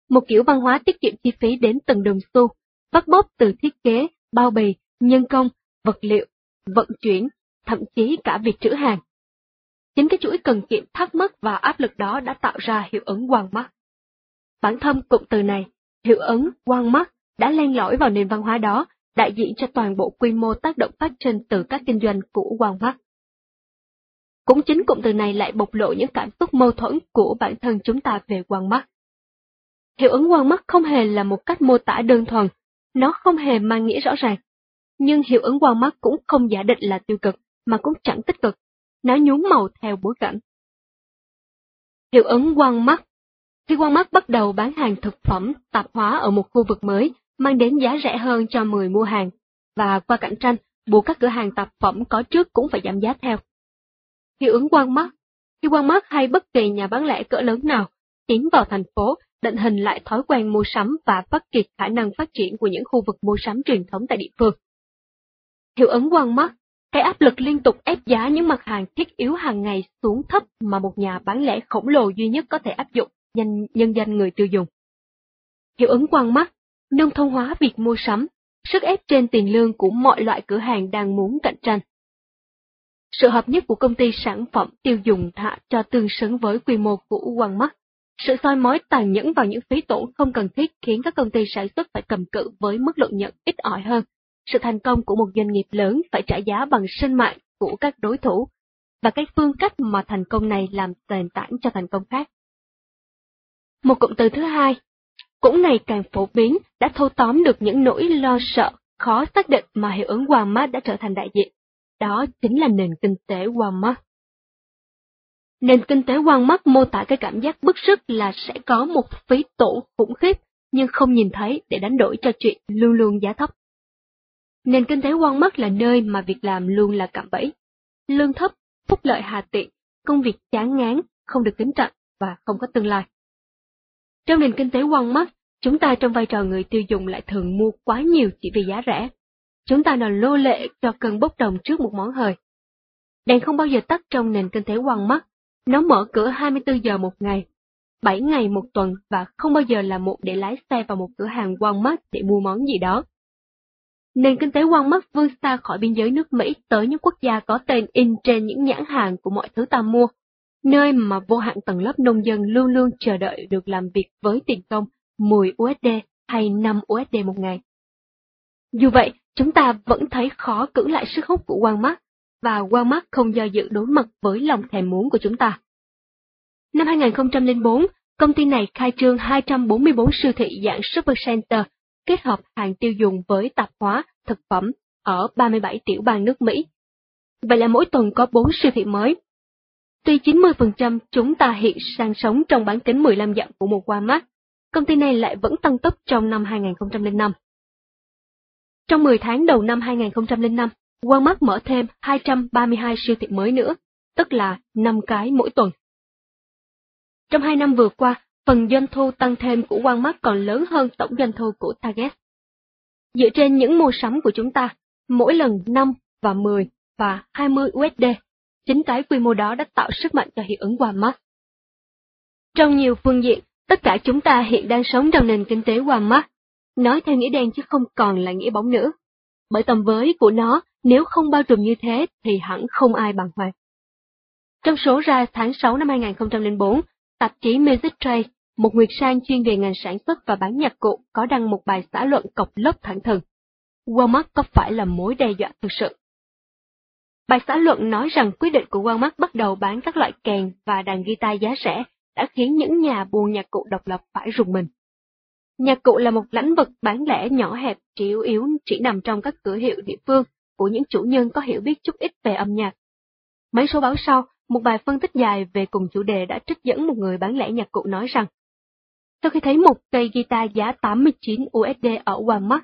Một kiểu văn hóa tiết kiệm chi phí đến từng đồng xu, bắt bóp từ thiết kế, bao bì, nhân công, vật liệu, vận chuyển, thậm chí cả việc trữ hàng. Chính cái chuỗi cần kiệm thắc mắc và áp lực đó đã tạo ra hiệu ứng quang mắt. Bản thân cụm từ này, hiệu ứng quang mắt, đã len lỏi vào nền văn hóa đó đại diện cho toàn bộ quy mô tác động phát sinh từ các kinh doanh của Walmart. Cũng chính cụm từ này lại bộc lộ những cảm xúc mâu thuẫn của bản thân chúng ta về Walmart. Hiệu ứng Walmart không hề là một cách mô tả đơn thuần, nó không hề mang nghĩa rõ ràng. Nhưng hiệu ứng Walmart cũng không giả định là tiêu cực, mà cũng chẳng tích cực, nó nhún màu theo bối cảnh. Hiệu ứng Walmart khi Walmart bắt đầu bán hàng thực phẩm, tạp hóa ở một khu vực mới, mang đến giá rẻ hơn cho người mua hàng, và qua cạnh tranh, buộc các cửa hàng tạp phẩm có trước cũng phải giảm giá theo. Hiệu ứng Walmart mắt Khi Walmart mắt hay bất kỳ nhà bán lẻ cỡ lớn nào tiến vào thành phố, định hình lại thói quen mua sắm và phát triển khả năng phát triển của những khu vực mua sắm truyền thống tại địa phương. Hiệu ứng quan mắt cái áp lực liên tục ép giá những mặt hàng thiết yếu hàng ngày xuống thấp mà một nhà bán lẻ khổng lồ duy nhất có thể áp dụng nhân, nhân danh người tiêu dùng. Hiệu ứng quan mắt nông thôn hóa việc mua sắm, sức ép trên tiền lương của mọi loại cửa hàng đang muốn cạnh tranh. Sự hợp nhất của công ty sản phẩm tiêu dùng thả cho tương xứng với quy mô của Walmart. Sự soi mói tàn nhẫn vào những phí tổn không cần thiết khiến các công ty sản xuất phải cầm cự với mức lợi nhuận ít ỏi hơn. Sự thành công của một doanh nghiệp lớn phải trả giá bằng sinh mạng của các đối thủ, và cái phương cách mà thành công này làm nền tảng cho thành công khác. Một cụm từ thứ hai cũng ngày càng phổ biến đã thâu tóm được những nỗi lo sợ, khó xác định mà hiệu ứng Walmart đã trở thành đại diện. Đó chính là nền kinh tế Walmart. Nền kinh tế Walmart mô tả cái cảm giác bức sức là sẽ có một phí tổn khủng khiếp, nhưng không nhìn thấy để đánh đổi cho chuyện luôn luôn giá thấp. Nền kinh tế Walmart là nơi mà việc làm luôn là cạm bẫy. Lương thấp, phúc lợi hà tiện, công việc chán ngán, không được kính trọng và không có tương lai. Trong nền kinh tế Walmart, chúng ta trong vai trò người tiêu dùng lại thường mua quá nhiều chỉ vì giá rẻ. Chúng ta là lô lệ cho cơn bốc đồng trước một món hời. Đèn không bao giờ tắt trong nền kinh tế quăng mắt, nó mở cửa 24 giờ một ngày, 7 ngày một tuần và không bao giờ là một để lái xe vào một cửa hàng Walmart để mua món gì đó. Nền kinh tế Walmart vươn xa khỏi biên giới nước Mỹ tới những quốc gia có tên in trên những nhãn hàng của mọi thứ ta mua, nơi mà vô hạn tầng lớp nông dân luôn luôn chờ đợi được làm việc với tiền công 10 USD hay 5 USD một ngày. Dù vậy, chúng ta vẫn thấy khó cưỡng lại sức hút của Walmart, và Walmart không do dự đối mặt với lòng thèm muốn của chúng ta. Năm 2004, công ty này khai trương 244 siêu thị dạng Supercenter, kết hợp hàng tiêu dùng với tạp hóa, thực phẩm ở 37 tiểu bang nước Mỹ. Vậy là mỗi tuần có 4 siêu thị mới. Tuy 90% chúng ta hiện sang sống trong bán kính 15 dặm của một Walmart, công ty này lại vẫn tăng tốc trong năm 2005. Trong 10 tháng đầu năm 2005, Walmart mở thêm 232 siêu thị mới nữa, tức là 5 cái mỗi tuần. Trong hai năm vừa qua, phần doanh thu tăng thêm của Walmart còn lớn hơn tổng doanh thu của Target. Dựa trên những mua sắm của chúng ta, mỗi lần 5 và 10 và 20 USD, chính cái quy mô đó đã tạo sức mạnh cho hiệu ứng Walmart. Trong nhiều phương diện, tất cả chúng ta hiện đang sống trong nền kinh tế Walmart, nói theo nghĩa đen chứ không còn là nghĩa bóng nữa. Bởi tầm với của nó, nếu không bao trùm như thế thì hẳn không ai bằng hoàng. Trong số ra tháng 6 năm 2004, Tạp chí Music Trade, một nguyệt sang chuyên về ngành sản xuất và bán nhạc cụ, có đăng một bài xã luận cọc lốc thẳng thừng. Walmart có phải là mối đe dọa thực sự? Bài xã luận nói rằng quyết định của Walmart bắt đầu bán các loại kèn và đàn guitar giá rẻ đã khiến những nhà buôn nhạc cụ độc lập phải rùng mình. Nhạc cụ là một lãnh vực bán lẻ nhỏ hẹp, chỉ yếu yếu chỉ nằm trong các cửa hiệu địa phương của những chủ nhân có hiểu biết chút ít về âm nhạc. Mấy số báo sau, một bài phân tích dài về cùng chủ đề đã trích dẫn một người bán lẻ nhạc cụ nói rằng, sau khi thấy một cây guitar giá 89 USD ở Walmart,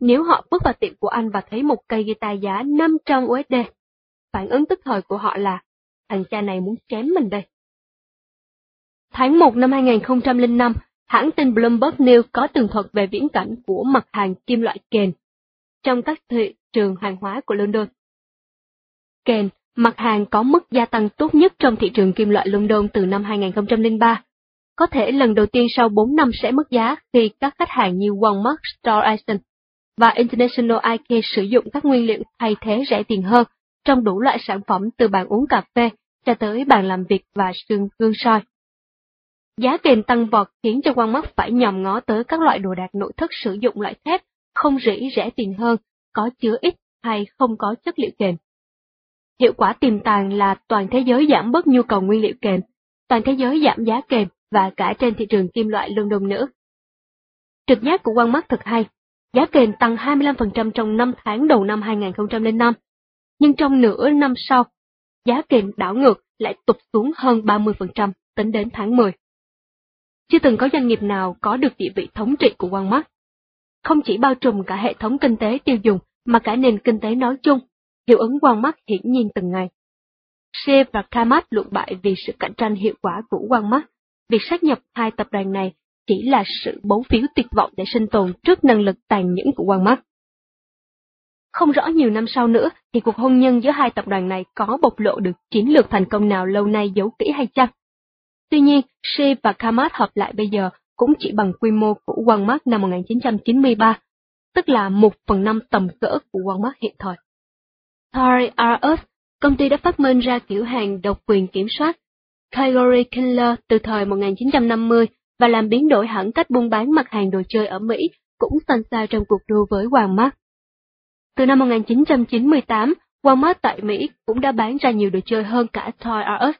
nếu họ bước vào tiệm của anh và thấy một cây guitar giá 500 USD, phản ứng tức thời của họ là, thằng cha này muốn chém mình đây. Tháng 1 năm 2005, hãng tin Bloomberg News có tường thuật về viễn cảnh của mặt hàng kim loại kền trong các thị trường hàng hóa của London. Kền mặt hàng có mức gia tăng tốt nhất trong thị trường kim loại London từ năm 2003. Có thể lần đầu tiên sau 4 năm sẽ mất giá khi các khách hàng như Walmart Store Eisen và International IK sử dụng các nguyên liệu thay thế rẻ tiền hơn trong đủ loại sản phẩm từ bàn uống cà phê cho tới bàn làm việc và sương gương soi. Giá tiền tăng vọt khiến cho quan mắt phải nhòm ngó tới các loại đồ đạc nội thất sử dụng loại thép không rỉ rẻ tiền hơn, có chứa ít hay không có chất liệu kềm Hiệu quả tiềm tàng là toàn thế giới giảm bớt nhu cầu nguyên liệu kềm, toàn thế giới giảm giá kềm và cả trên thị trường kim loại London nữa. Trực giác của quan mắt thật hay, giá kềm tăng 25% trong 5 tháng đầu năm 2005, nhưng trong nửa năm sau, giá kềm đảo ngược lại tụt xuống hơn 30% tính đến tháng 10. Chưa từng có doanh nghiệp nào có được địa vị thống trị của Walmart. Không chỉ bao trùm cả hệ thống kinh tế tiêu dùng mà cả nền kinh tế nói chung hiệu ứng Walmart hiển nhiên từng ngày. Shea và Kmart luận bại vì sự cạnh tranh hiệu quả của Walmart. Việc sát nhập hai tập đoàn này chỉ là sự bấu phiếu tuyệt vọng để sinh tồn trước năng lực tàn nhẫn của Walmart. Không rõ nhiều năm sau nữa thì cuộc hôn nhân giữa hai tập đoàn này có bộc lộ được chiến lược thành công nào lâu nay giấu kỹ hay chăng? Tuy nhiên, Shea và Kamat hợp lại bây giờ cũng chỉ bằng quy mô của Walmart năm 1993, tức là một phần năm tầm cỡ của Walmart hiện thời. Toys R Us, công ty đã phát minh ra kiểu hàng độc quyền kiểm soát Category Killer từ thời 1950 và làm biến đổi hẳn cách buôn bán mặt hàng đồ chơi ở Mỹ, cũng xanh xa trong cuộc đua với Walmart. Từ năm 1998, Walmart tại Mỹ cũng đã bán ra nhiều đồ chơi hơn cả Toys R Us.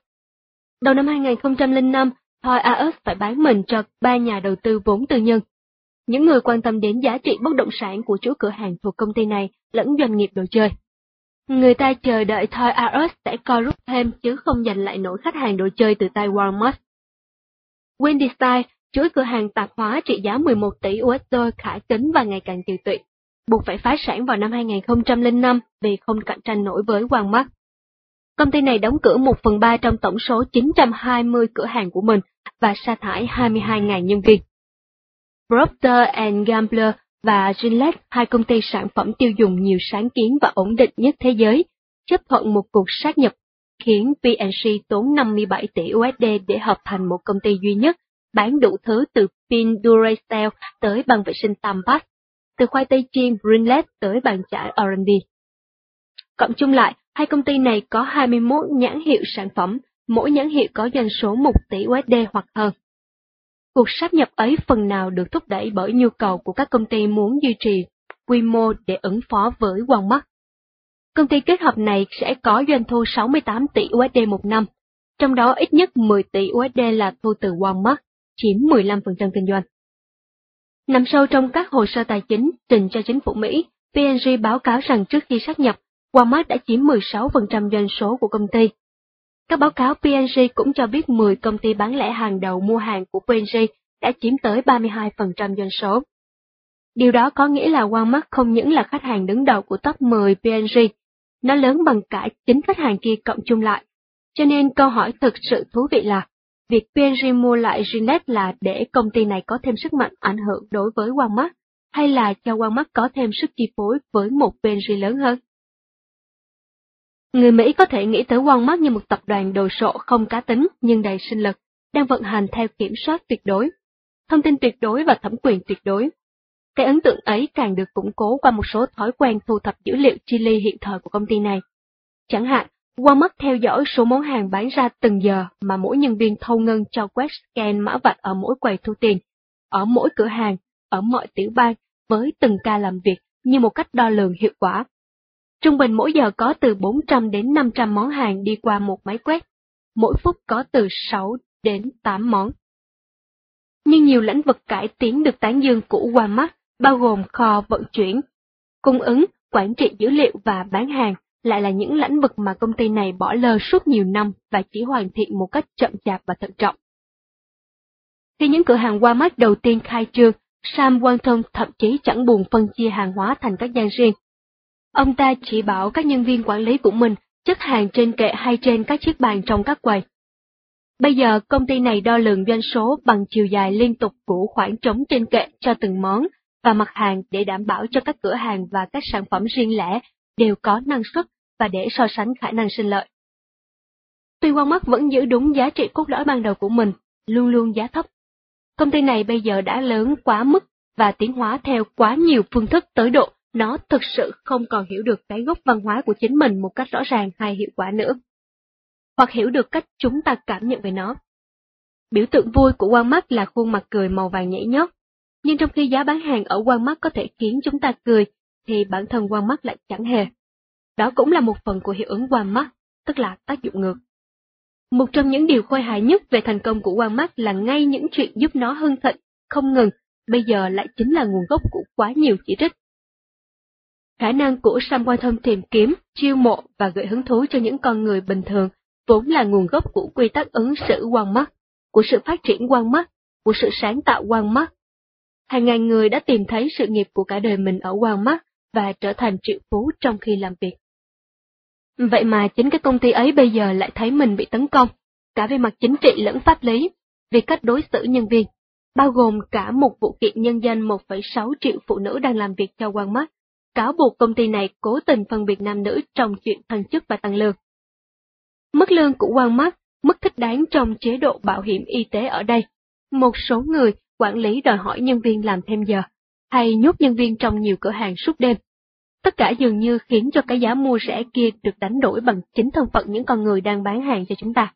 Đầu năm 2005, Toys R Us phải bán mình cho ba nhà đầu tư vốn tư nhân. Những người quan tâm đến giá trị bất động sản của chủ cửa hàng thuộc công ty này lẫn doanh nghiệp đồ chơi. Người ta chờ đợi Toys R Us sẽ co rút thêm chứ không giành lại nổi khách hàng đồ chơi từ tay Walmart. Wendy Style, chuỗi cửa hàng tạp hóa trị giá 11 tỷ USD khả kính và ngày càng tiều tụy, buộc phải phá sản vào năm 2005 vì không cạnh tranh nổi với Walmart. Công ty này đóng cửa 1 phần 3 trong tổng số 920 cửa hàng của mình và sa thải 22.000 nhân viên. Procter Gamble và Gillette, hai công ty sản phẩm tiêu dùng nhiều sáng kiến và ổn định nhất thế giới, chấp thuận một cuộc sát nhập, khiến P&G tốn 57 tỷ USD để hợp thành một công ty duy nhất, bán đủ thứ từ pin Duracell tới băng vệ sinh Tampax, từ khoai tây chiên Greenlet tới bàn chải R&D. Cộng chung lại, hai công ty này có 21 nhãn hiệu sản phẩm, mỗi nhãn hiệu có doanh số 1 tỷ USD hoặc hơn. Cuộc sáp nhập ấy phần nào được thúc đẩy bởi nhu cầu của các công ty muốn duy trì quy mô để ứng phó với Walmart. Công ty kết hợp này sẽ có doanh thu 68 tỷ USD một năm, trong đó ít nhất 10 tỷ USD là thu từ Walmart, chiếm 15% kinh doanh. Nằm sâu trong các hồ sơ tài chính trình cho chính phủ Mỹ, P&G báo cáo rằng trước khi sát nhập, Walmart đã chiếm 16% doanh số của công ty. Các báo cáo P&G cũng cho biết 10 công ty bán lẻ hàng đầu mua hàng của P&G đã chiếm tới 32% doanh số. Điều đó có nghĩa là Walmart không những là khách hàng đứng đầu của top 10 P&G, nó lớn bằng cả chính khách hàng kia cộng chung lại. Cho nên câu hỏi thực sự thú vị là, việc P&G mua lại Ginet là để công ty này có thêm sức mạnh ảnh hưởng đối với Walmart, hay là cho Walmart có thêm sức chi phối với một P&G lớn hơn? Người Mỹ có thể nghĩ tới Walmart như một tập đoàn đồ sộ không cá tính nhưng đầy sinh lực, đang vận hành theo kiểm soát tuyệt đối, thông tin tuyệt đối và thẩm quyền tuyệt đối. Cái ấn tượng ấy càng được củng cố qua một số thói quen thu thập dữ liệu chi ly hiện thời của công ty này. Chẳng hạn, Walmart theo dõi số món hàng bán ra từng giờ mà mỗi nhân viên thâu ngân cho quét scan mã vạch ở mỗi quầy thu tiền, ở mỗi cửa hàng, ở mọi tiểu bang, với từng ca làm việc như một cách đo lường hiệu quả. Trung bình mỗi giờ có từ 400 đến 500 món hàng đi qua một máy quét, mỗi phút có từ 6 đến 8 món. Nhưng nhiều lĩnh vực cải tiến được tán dương của Walmart, bao gồm kho vận chuyển, cung ứng, quản trị dữ liệu và bán hàng, lại là những lĩnh vực mà công ty này bỏ lơ suốt nhiều năm và chỉ hoàn thiện một cách chậm chạp và thận trọng. Khi những cửa hàng Walmart đầu tiên khai trương, Sam Walton thậm chí chẳng buồn phân chia hàng hóa thành các gian riêng. Ông ta chỉ bảo các nhân viên quản lý của mình chất hàng trên kệ hay trên các chiếc bàn trong các quầy. Bây giờ công ty này đo lường doanh số bằng chiều dài liên tục của khoảng trống trên kệ cho từng món và mặt hàng để đảm bảo cho các cửa hàng và các sản phẩm riêng lẻ đều có năng suất và để so sánh khả năng sinh lợi. Tuy Walmart vẫn giữ đúng giá trị cốt lõi ban đầu của mình, luôn luôn giá thấp. Công ty này bây giờ đã lớn quá mức và tiến hóa theo quá nhiều phương thức tới độ nó thực sự không còn hiểu được cái gốc văn hóa của chính mình một cách rõ ràng hay hiệu quả nữa. Hoặc hiểu được cách chúng ta cảm nhận về nó. Biểu tượng vui của Walmart là khuôn mặt cười màu vàng nhảy nhót, nhưng trong khi giá bán hàng ở Walmart có thể khiến chúng ta cười, thì bản thân Walmart lại chẳng hề. Đó cũng là một phần của hiệu ứng Walmart, tức là tác dụng ngược. Một trong những điều khôi hài nhất về thành công của Walmart là ngay những chuyện giúp nó hưng thịnh, không ngừng, bây giờ lại chính là nguồn gốc của quá nhiều chỉ trích. Khả năng của Sam Walton tìm kiếm, chiêu mộ và gợi hứng thú cho những con người bình thường vốn là nguồn gốc của quy tắc ứng xử Walmart, của sự phát triển Walmart, của sự sáng tạo Walmart. Hàng ngàn người đã tìm thấy sự nghiệp của cả đời mình ở Walmart và trở thành triệu phú trong khi làm việc. Vậy mà chính cái công ty ấy bây giờ lại thấy mình bị tấn công, cả về mặt chính trị lẫn pháp lý, vì cách đối xử nhân viên, bao gồm cả một vụ kiện nhân danh 1,6 triệu phụ nữ đang làm việc cho Walmart, cáo buộc công ty này cố tình phân biệt nam nữ trong chuyện thăng chức và tăng lương. Mức lương của Walmart, mức thích đáng trong chế độ bảo hiểm y tế ở đây. Một số người quản lý đòi hỏi nhân viên làm thêm giờ, hay nhốt nhân viên trong nhiều cửa hàng suốt đêm. Tất cả dường như khiến cho cái giá mua rẻ kia được đánh đổi bằng chính thân phận những con người đang bán hàng cho chúng ta.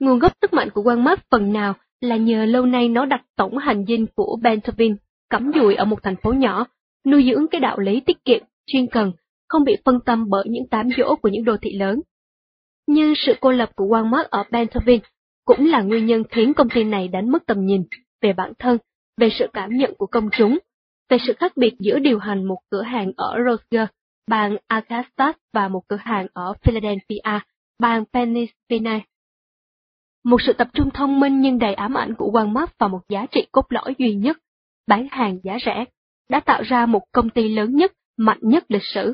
Nguồn gốc sức mạnh của Walmart phần nào là nhờ lâu nay nó đặt tổng hành dinh của Bentonville cắm dùi ở một thành phố nhỏ, nuôi dưỡng cái đạo lý tiết kiệm, chuyên cần, không bị phân tâm bởi những tám dỗ của những đô thị lớn. Nhưng sự cô lập của Walmart ở Bentonville cũng là nguyên nhân khiến công ty này đánh mất tầm nhìn về bản thân, về sự cảm nhận của công chúng, về sự khác biệt giữa điều hành một cửa hàng ở Roger, bang Arkansas và một cửa hàng ở Philadelphia, bang Pennsylvania. Một sự tập trung thông minh nhưng đầy ám ảnh của Walmart vào một giá trị cốt lõi duy nhất, bán hàng giá rẻ, đã tạo ra một công ty lớn nhất, mạnh nhất lịch sử.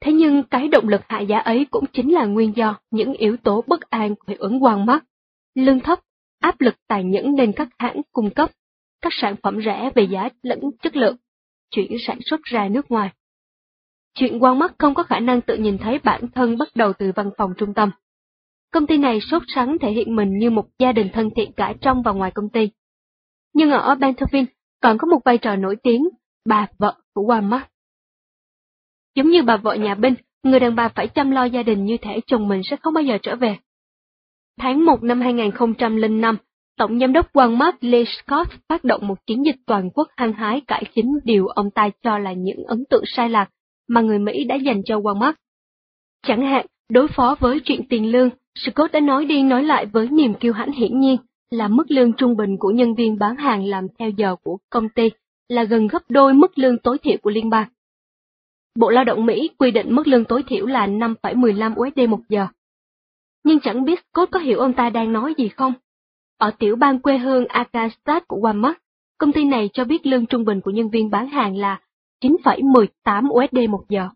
Thế nhưng cái động lực hạ giá ấy cũng chính là nguyên do những yếu tố bất an của hiệu ứng Walmart. Lương thấp, áp lực tài nhẫn lên các hãng cung cấp các sản phẩm rẻ về giá lẫn chất lượng, chuyển sản xuất ra nước ngoài. Chuyện quan mắt không có khả năng tự nhìn thấy bản thân bắt đầu từ văn phòng trung tâm. Công ty này sốt sắng thể hiện mình như một gia đình thân thiện cả trong và ngoài công ty. Nhưng ở Bentonville còn có một vai trò nổi tiếng, bà vợ của Walmart. Giống như bà vợ nhà binh, người đàn bà phải chăm lo gia đình như thể chồng mình sẽ không bao giờ trở về. Tháng 1 năm 2005, Tổng Giám đốc Walmart Lee Scott phát động một chiến dịch toàn quốc hăng hái cải chính điều ông ta cho là những ấn tượng sai lạc mà người Mỹ đã dành cho Walmart. Chẳng hạn, đối phó với chuyện tiền lương, Scott đã nói đi nói lại với niềm kiêu hãnh hiển nhiên là mức lương trung bình của nhân viên bán hàng làm theo giờ của công ty là gần gấp đôi mức lương tối thiểu của liên bang. Bộ Lao động Mỹ quy định mức lương tối thiểu là 5,15 USD một giờ. Nhưng chẳng biết Scott có hiểu ông ta đang nói gì không? Ở tiểu bang quê hương Arkansas của Walmart, công ty này cho biết lương trung bình của nhân viên bán hàng là 9,18 USD một giờ.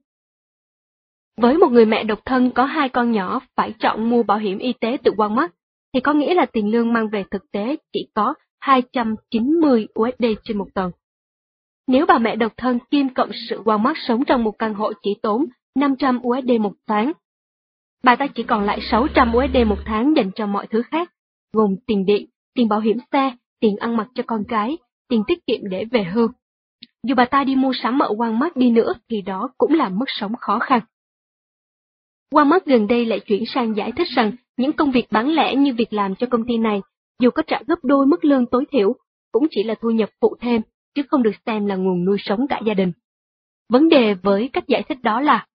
Với một người mẹ độc thân có hai con nhỏ phải chọn mua bảo hiểm y tế từ Walmart, thì có nghĩa là tiền lương mang về thực tế chỉ có 290 USD trên một tuần. Nếu bà mẹ độc thân kiêm cộng sự Walmart sống trong một căn hộ chỉ tốn 500 USD một tháng, bà ta chỉ còn lại 600 USD một tháng dành cho mọi thứ khác, gồm tiền điện, tiền bảo hiểm xe, tiền ăn mặc cho con cái, tiền tiết kiệm để về hưu. Dù bà ta đi mua sắm ở Walmart đi nữa thì đó cũng là mức sống khó khăn. Walmart gần đây lại chuyển sang giải thích rằng những công việc bán lẻ như việc làm cho công ty này, dù có trả gấp đôi mức lương tối thiểu, cũng chỉ là thu nhập phụ thêm, chứ không được xem là nguồn nuôi sống cả gia đình. Vấn đề với cách giải thích đó là,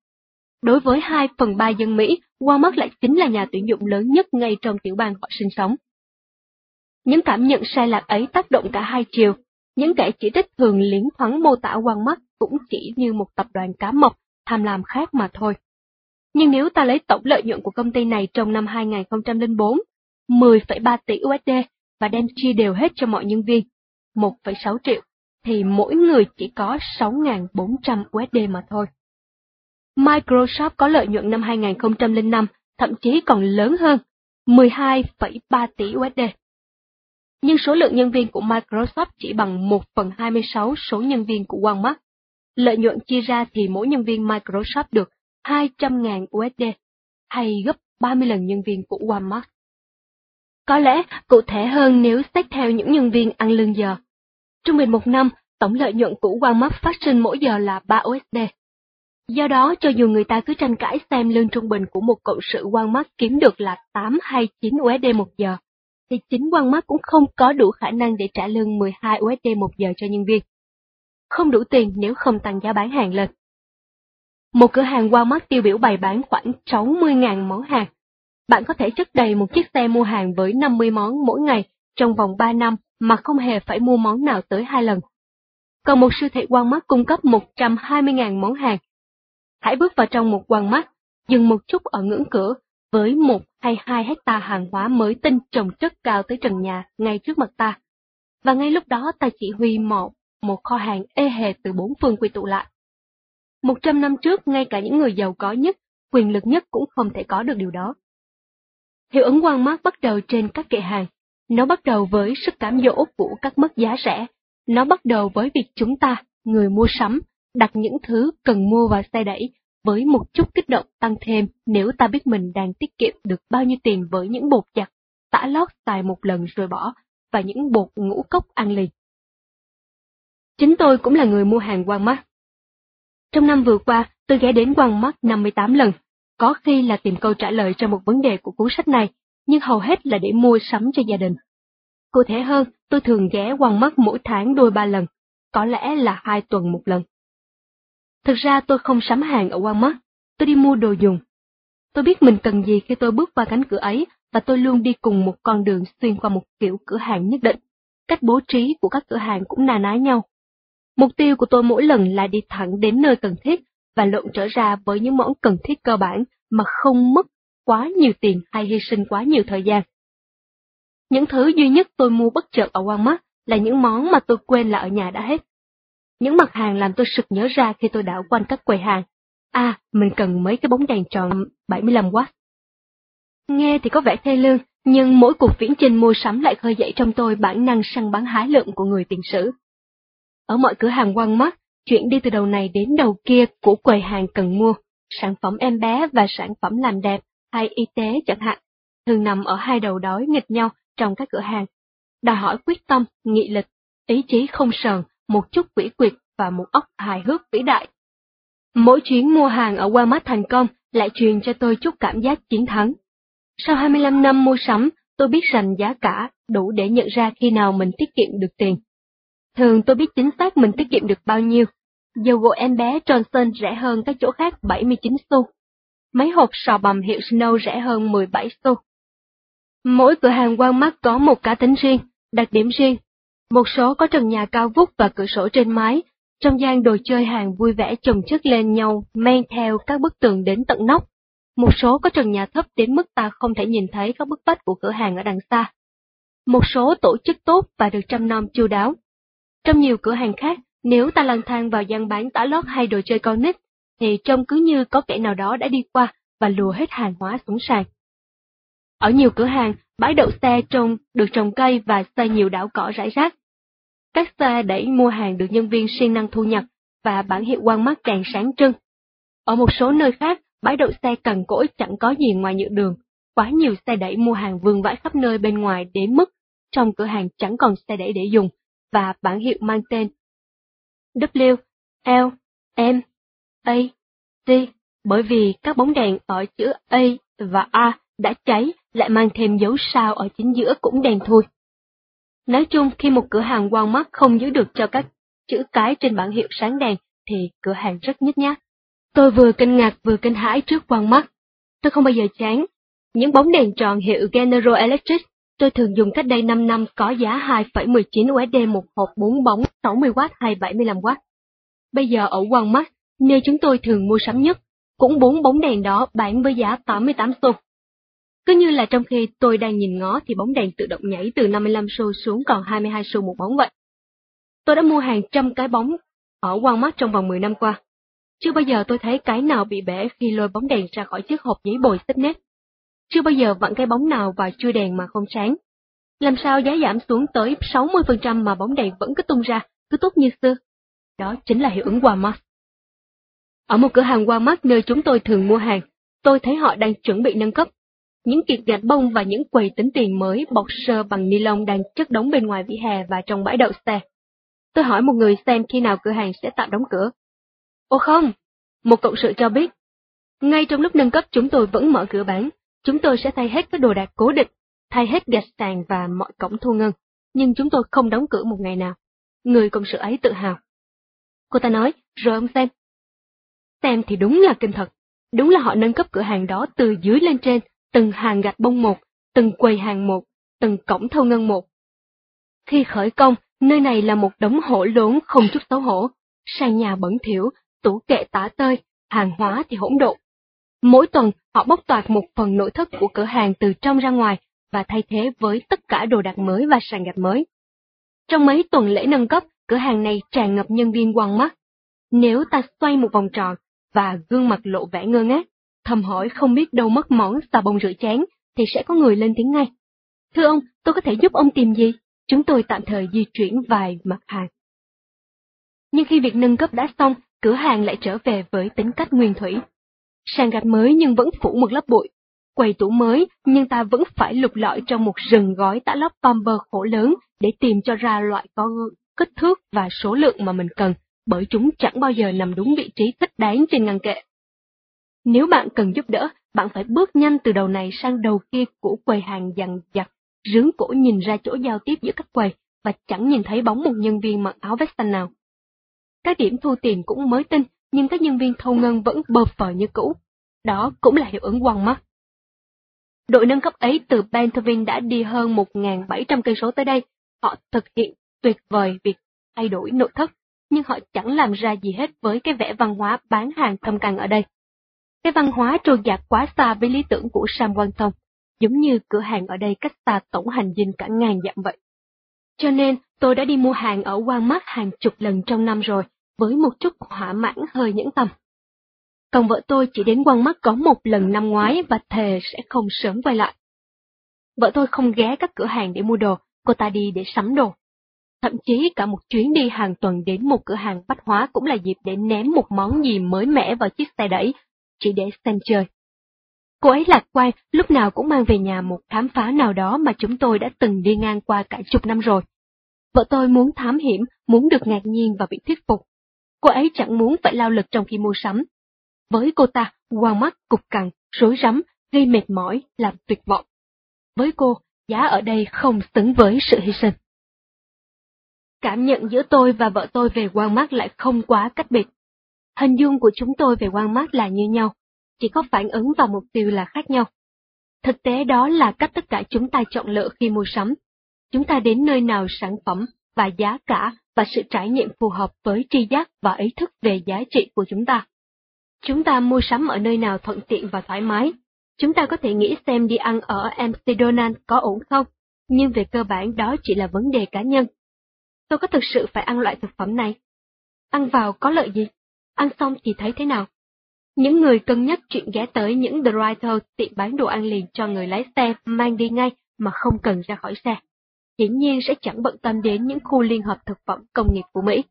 đối với 2 phần 3 dân Mỹ, Walmart lại chính là nhà tuyển dụng lớn nhất ngay trong tiểu bang họ sinh sống. Những cảm nhận sai lạc ấy tác động cả hai chiều, những kẻ chỉ trích thường liến thoáng mô tả Walmart cũng chỉ như một tập đoàn cá mập, tham lam khác mà thôi. Nhưng nếu ta lấy tổng lợi nhuận của công ty này trong năm 2004, 10,3 tỷ USD và đem chia đều hết cho mọi nhân viên, 1,6 triệu, thì mỗi người chỉ có 6.400 USD mà thôi. Microsoft có lợi nhuận năm 2005 thậm chí còn lớn hơn, 12,3 tỷ USD. Nhưng số lượng nhân viên của Microsoft chỉ bằng 1 phần 26 số nhân viên của Walmart. Lợi nhuận chia ra thì mỗi nhân viên Microsoft được 200.000 USD, hay gấp 30 lần nhân viên của Walmart. Có lẽ, cụ thể hơn nếu xét theo những nhân viên ăn lương giờ. Trung bình một năm, tổng lợi nhuận của Walmart phát sinh mỗi giờ là 3 USD. Do đó, cho dù người ta cứ tranh cãi xem lương trung bình của một cộng sự quan mắt kiếm được là 8 hay 9 USD một giờ, thì chính quan mắt cũng không có đủ khả năng để trả lương 12 USD một giờ cho nhân viên. Không đủ tiền nếu không tăng giá bán hàng lên. Một cửa hàng Walmart tiêu biểu bày bán khoảng 60.000 món hàng. Bạn có thể chất đầy một chiếc xe mua hàng với 50 món mỗi ngày trong vòng 3 năm mà không hề phải mua món nào tới hai lần. Còn một siêu thị Walmart cung cấp 120.000 món hàng. Hãy bước vào trong một Walmart, dừng một chút ở ngưỡng cửa, với một hay hai hecta hàng hóa mới tinh trồng chất cao tới trần nhà ngay trước mặt ta. Và ngay lúc đó ta chỉ huy một, một kho hàng ê hề từ bốn phương quy tụ lại. Một trăm năm trước, ngay cả những người giàu có nhất, quyền lực nhất cũng không thể có được điều đó. Hiệu ứng quan mát bắt đầu trên các kệ hàng. Nó bắt đầu với sức cám dỗ của các mức giá rẻ. Nó bắt đầu với việc chúng ta, người mua sắm, đặt những thứ cần mua vào xe đẩy với một chút kích động tăng thêm nếu ta biết mình đang tiết kiệm được bao nhiêu tiền với những bột giặt, tả lót xài một lần rồi bỏ, và những bột ngũ cốc ăn liền. Chính tôi cũng là người mua hàng Walmart. Trong năm vừa qua, tôi ghé đến Walmart 58 lần, có khi là tìm câu trả lời cho một vấn đề của cuốn sách này, nhưng hầu hết là để mua sắm cho gia đình. Cụ thể hơn, tôi thường ghé Walmart mỗi tháng đôi ba lần, có lẽ là hai tuần một lần. Thực ra tôi không sắm hàng ở Walmart, tôi đi mua đồ dùng. Tôi biết mình cần gì khi tôi bước qua cánh cửa ấy, và tôi luôn đi cùng một con đường xuyên qua một kiểu cửa hàng nhất định. Cách bố trí của các cửa hàng cũng na ná nhau. Mục tiêu của tôi mỗi lần là đi thẳng đến nơi cần thiết và lộn trở ra với những món cần thiết cơ bản mà không mất quá nhiều tiền hay hy sinh quá nhiều thời gian. Những thứ duy nhất tôi mua bất chợt ở Walmart là những món mà tôi quên là ở nhà đã hết. Những mặt hàng làm tôi sực nhớ ra khi tôi đảo quanh các quầy hàng. À, mình cần mấy cái bóng đèn tròn 75W. Nghe thì có vẻ thê lương, Nhưng mỗi cuộc viễn trình mua sắm lại khơi dậy trong tôi bản năng săn bắn hái lượm của người tiền sử. Ở mọi cửa hàng quăng mắt, chuyển đi từ đầu này đến đầu kia của quầy hàng cần mua, sản phẩm em bé và sản phẩm làm đẹp hay y tế chẳng hạn, thường nằm ở hai đầu đói nghịch nhau trong các cửa hàng. Đòi hỏi quyết tâm, nghị lực, ý chí không sờn, một chút quỷ quyệt và một óc hài hước vĩ đại. Mỗi chuyến mua hàng ở Walmart thành công lại truyền cho tôi chút cảm giác chiến thắng. Sau 25 năm mua sắm, tôi biết rằng giá cả đủ để nhận ra khi nào mình tiết kiệm được tiền. Thường tôi biết chính xác mình tiết kiệm được bao nhiêu. Dầu gội em bé Johnson rẻ hơn các chỗ khác 79 xu. Mấy hộp sò bằm hiệu Snow rẻ hơn 17 xu. Mỗi cửa hàng Walmart có một cá tính riêng, đặc điểm riêng. Một số có trần nhà cao vút và cửa sổ trên mái, trong gian đồ chơi hàng vui vẻ chồng chất lên nhau, men theo các bức tường đến tận nóc. Một số có trần nhà thấp đến mức ta không thể nhìn thấy các bức vách của cửa hàng ở đằng xa. Một số tổ chức tốt và được chăm nom chu đáo. Trong nhiều cửa hàng khác, nếu ta lang thang vào gian bán tả lót hay đồ chơi con nít, thì trông cứ như có kẻ nào đó đã đi qua và lùa hết hàng hóa xuống sàn. Ở nhiều cửa hàng, bãi đậu xe trông được trồng cây và xây nhiều đảo cỏ rải rác. Các xe đẩy mua hàng được nhân viên siêng năng thu nhập và bản hiệu quang mắt càng sáng trưng. Ở một số nơi khác, bãi đậu xe cằn cỗi chẳng có gì ngoài nhựa đường, quá nhiều xe đẩy mua hàng vương vãi khắp nơi bên ngoài đến mức trong cửa hàng chẳng còn xe đẩy để dùng, và bản hiệu mang tên W, L, M, A, T, bởi vì các bóng đèn ở chữ A và A đã cháy lại mang thêm dấu sao ở chính giữa cũng đèn thui. Nói chung khi một cửa hàng Walmart không giữ được cho các chữ cái trên bảng hiệu sáng đèn thì cửa hàng rất nhếch nhác. Tôi vừa kinh ngạc vừa kinh hãi trước Walmart. Tôi không bao giờ chán. Những bóng đèn tròn hiệu General Electric tôi thường dùng cách đây 5 năm có giá 2,19 USD một hộp 4 bóng 60W hay 75W. Bây giờ ở Walmart, nơi chúng tôi thường mua sắm nhất, cũng bốn bóng đèn đó bán với giá 88 xu. Cứ như là trong khi tôi đang nhìn ngó thì bóng đèn tự động nhảy từ 55 xu xuống còn 22 xu một bóng vậy. Tôi đã mua hàng trăm cái bóng ở Walmart trong vòng 10 năm qua. Chưa bao giờ tôi thấy cái nào bị bể khi lôi bóng đèn ra khỏi chiếc hộp giấy bồi xích nét. Chưa bao giờ vặn cái bóng nào vào chui đèn mà không sáng. Làm sao giá giảm xuống tới 60% mà bóng đèn vẫn cứ tung ra, cứ tốt như xưa. Đó chính là hiệu ứng Walmart. Ở một cửa hàng Walmart nơi chúng tôi thường mua hàng, tôi thấy họ đang chuẩn bị nâng cấp những kiệt gạch bông và những quầy tính tiền mới bọc sơ bằng ni lông đang chất đống bên ngoài vỉa hè và trong bãi đậu xe. Tôi hỏi một người xem khi nào cửa hàng sẽ tạm đóng cửa. Ồ không, một cộng sự cho biết. Ngay trong lúc nâng cấp chúng tôi vẫn mở cửa bán, chúng tôi sẽ thay hết các đồ đạc cố định, thay hết gạch sàn và mọi cổng thu ngân, nhưng chúng tôi không đóng cửa một ngày nào. Người cộng sự ấy tự hào. Cô ta nói, rồi ông xem. Xem thì đúng là kinh thật, đúng là họ nâng cấp cửa hàng đó từ dưới lên trên, từng hàng gạch bông một, từng quầy hàng một, từng cổng thâu ngân một. Khi khởi công, nơi này là một đống hổ lốn không chút xấu hổ, sàn nhà bẩn thỉu, tủ kệ tả tơi, hàng hóa thì hỗn độn. Mỗi tuần, họ bóc toạc một phần nội thất của cửa hàng từ trong ra ngoài và thay thế với tất cả đồ đạc mới và sàn gạch mới. Trong mấy tuần lễ nâng cấp, cửa hàng này tràn ngập nhân viên quăng mắt. Nếu ta xoay một vòng tròn và gương mặt lộ vẻ ngơ ngác, thầm hỏi không biết đâu mất món xà bông rửa chén, thì sẽ có người lên tiếng ngay. Thưa ông, tôi có thể giúp ông tìm gì? Chúng tôi tạm thời di chuyển vài mặt hàng. Nhưng khi việc nâng cấp đã xong, cửa hàng lại trở về với tính cách nguyên thủy. Sàn gạch mới nhưng vẫn phủ một lớp bụi. Quầy tủ mới nhưng ta vẫn phải lục lọi trong một rừng gói tã lóc pamper khổ lớn để tìm cho ra loại có kích thước và số lượng mà mình cần, bởi chúng chẳng bao giờ nằm đúng vị trí thích đáng trên ngăn kệ. Nếu bạn cần giúp đỡ, bạn phải bước nhanh từ đầu này sang đầu kia của quầy hàng dằn dặt, rướng cổ nhìn ra chỗ giao tiếp giữa các quầy và chẳng nhìn thấy bóng một nhân viên mặc áo vest xanh nào. Các điểm thu tiền cũng mới tinh, nhưng các nhân viên thâu ngân vẫn bơ phờ như cũ. Đó cũng là hiệu ứng quăng mắt. Đội nâng cấp ấy từ Bentonville đã đi hơn 1.700 cây số tới đây. Họ thực hiện tuyệt vời việc thay đổi nội thất, nhưng họ chẳng làm ra gì hết với cái vẻ văn hóa bán hàng thâm cằn ở đây. Cái văn hóa trôi dạt quá xa với lý tưởng của Sam Quan Tông, giống như cửa hàng ở đây cách xa tổng hành dinh cả ngàn dặm vậy. Cho nên, tôi đã đi mua hàng ở Walmart hàng chục lần trong năm rồi, với một chút hỏa mãn hơi nhẫn tâm. Còn vợ tôi chỉ đến Walmart có một lần năm ngoái và thề sẽ không sớm quay lại. Vợ tôi không ghé các cửa hàng để mua đồ, cô ta đi để sắm đồ. Thậm chí cả một chuyến đi hàng tuần đến một cửa hàng bách hóa cũng là dịp để ném một món gì mới mẻ vào chiếc xe đẩy, chỉ để xem chơi. Cô ấy lạc quan, lúc nào cũng mang về nhà một khám phá nào đó mà chúng tôi đã từng đi ngang qua cả chục năm rồi. Vợ tôi muốn thám hiểm, muốn được ngạc nhiên và bị thuyết phục. Cô ấy chẳng muốn phải lao lực trong khi mua sắm. Với cô ta, quang mắt, cục cằn, rối rắm, gây mệt mỏi, làm tuyệt vọng. Với cô, giá ở đây không xứng với sự hy sinh. Cảm nhận giữa tôi và vợ tôi về quang mắt lại không quá cách biệt. Hình dung của chúng tôi về quan mắt là như nhau, chỉ có phản ứng và mục tiêu là khác nhau. Thực tế đó là cách tất cả chúng ta chọn lựa khi mua sắm. Chúng ta đến nơi nào sản phẩm và giá cả và sự trải nghiệm phù hợp với tri giác và ý thức về giá trị của chúng ta. Chúng ta mua sắm ở nơi nào thuận tiện và thoải mái. Chúng ta có thể nghĩ xem đi ăn ở Amsterdam có ổn không, nhưng về cơ bản đó chỉ là vấn đề cá nhân. Tôi có thực sự phải ăn loại thực phẩm này? Ăn vào có lợi gì? Ăn xong thì thấy thế nào? Những người cân nhắc chuyện ghé tới những drive tiệm bán đồ ăn liền cho người lái xe mang đi ngay mà không cần ra khỏi xe. Hiển nhiên sẽ chẳng bận tâm đến những khu liên hợp thực phẩm công nghiệp của Mỹ.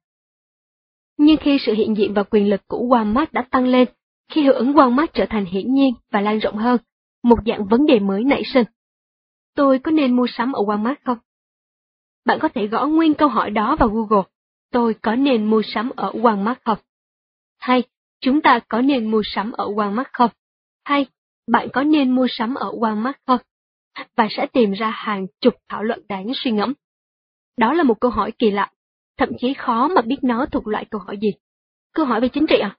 Nhưng khi sự hiện diện và quyền lực của Walmart đã tăng lên, khi hiệu ứng Walmart trở thành hiển nhiên và lan rộng hơn, một dạng vấn đề mới nảy sinh. Tôi có nên mua sắm ở Walmart không? Bạn có thể gõ nguyên câu hỏi đó vào Google. Tôi có nên mua sắm ở Walmart không? Hay, chúng ta có nên mua sắm ở Walmart không? Hay, bạn có nên mua sắm ở Walmart không? Và sẽ tìm ra hàng chục thảo luận đáng suy ngẫm. Đó là một câu hỏi kỳ lạ, thậm chí khó mà biết nó thuộc loại câu hỏi gì. Câu hỏi về chính trị à?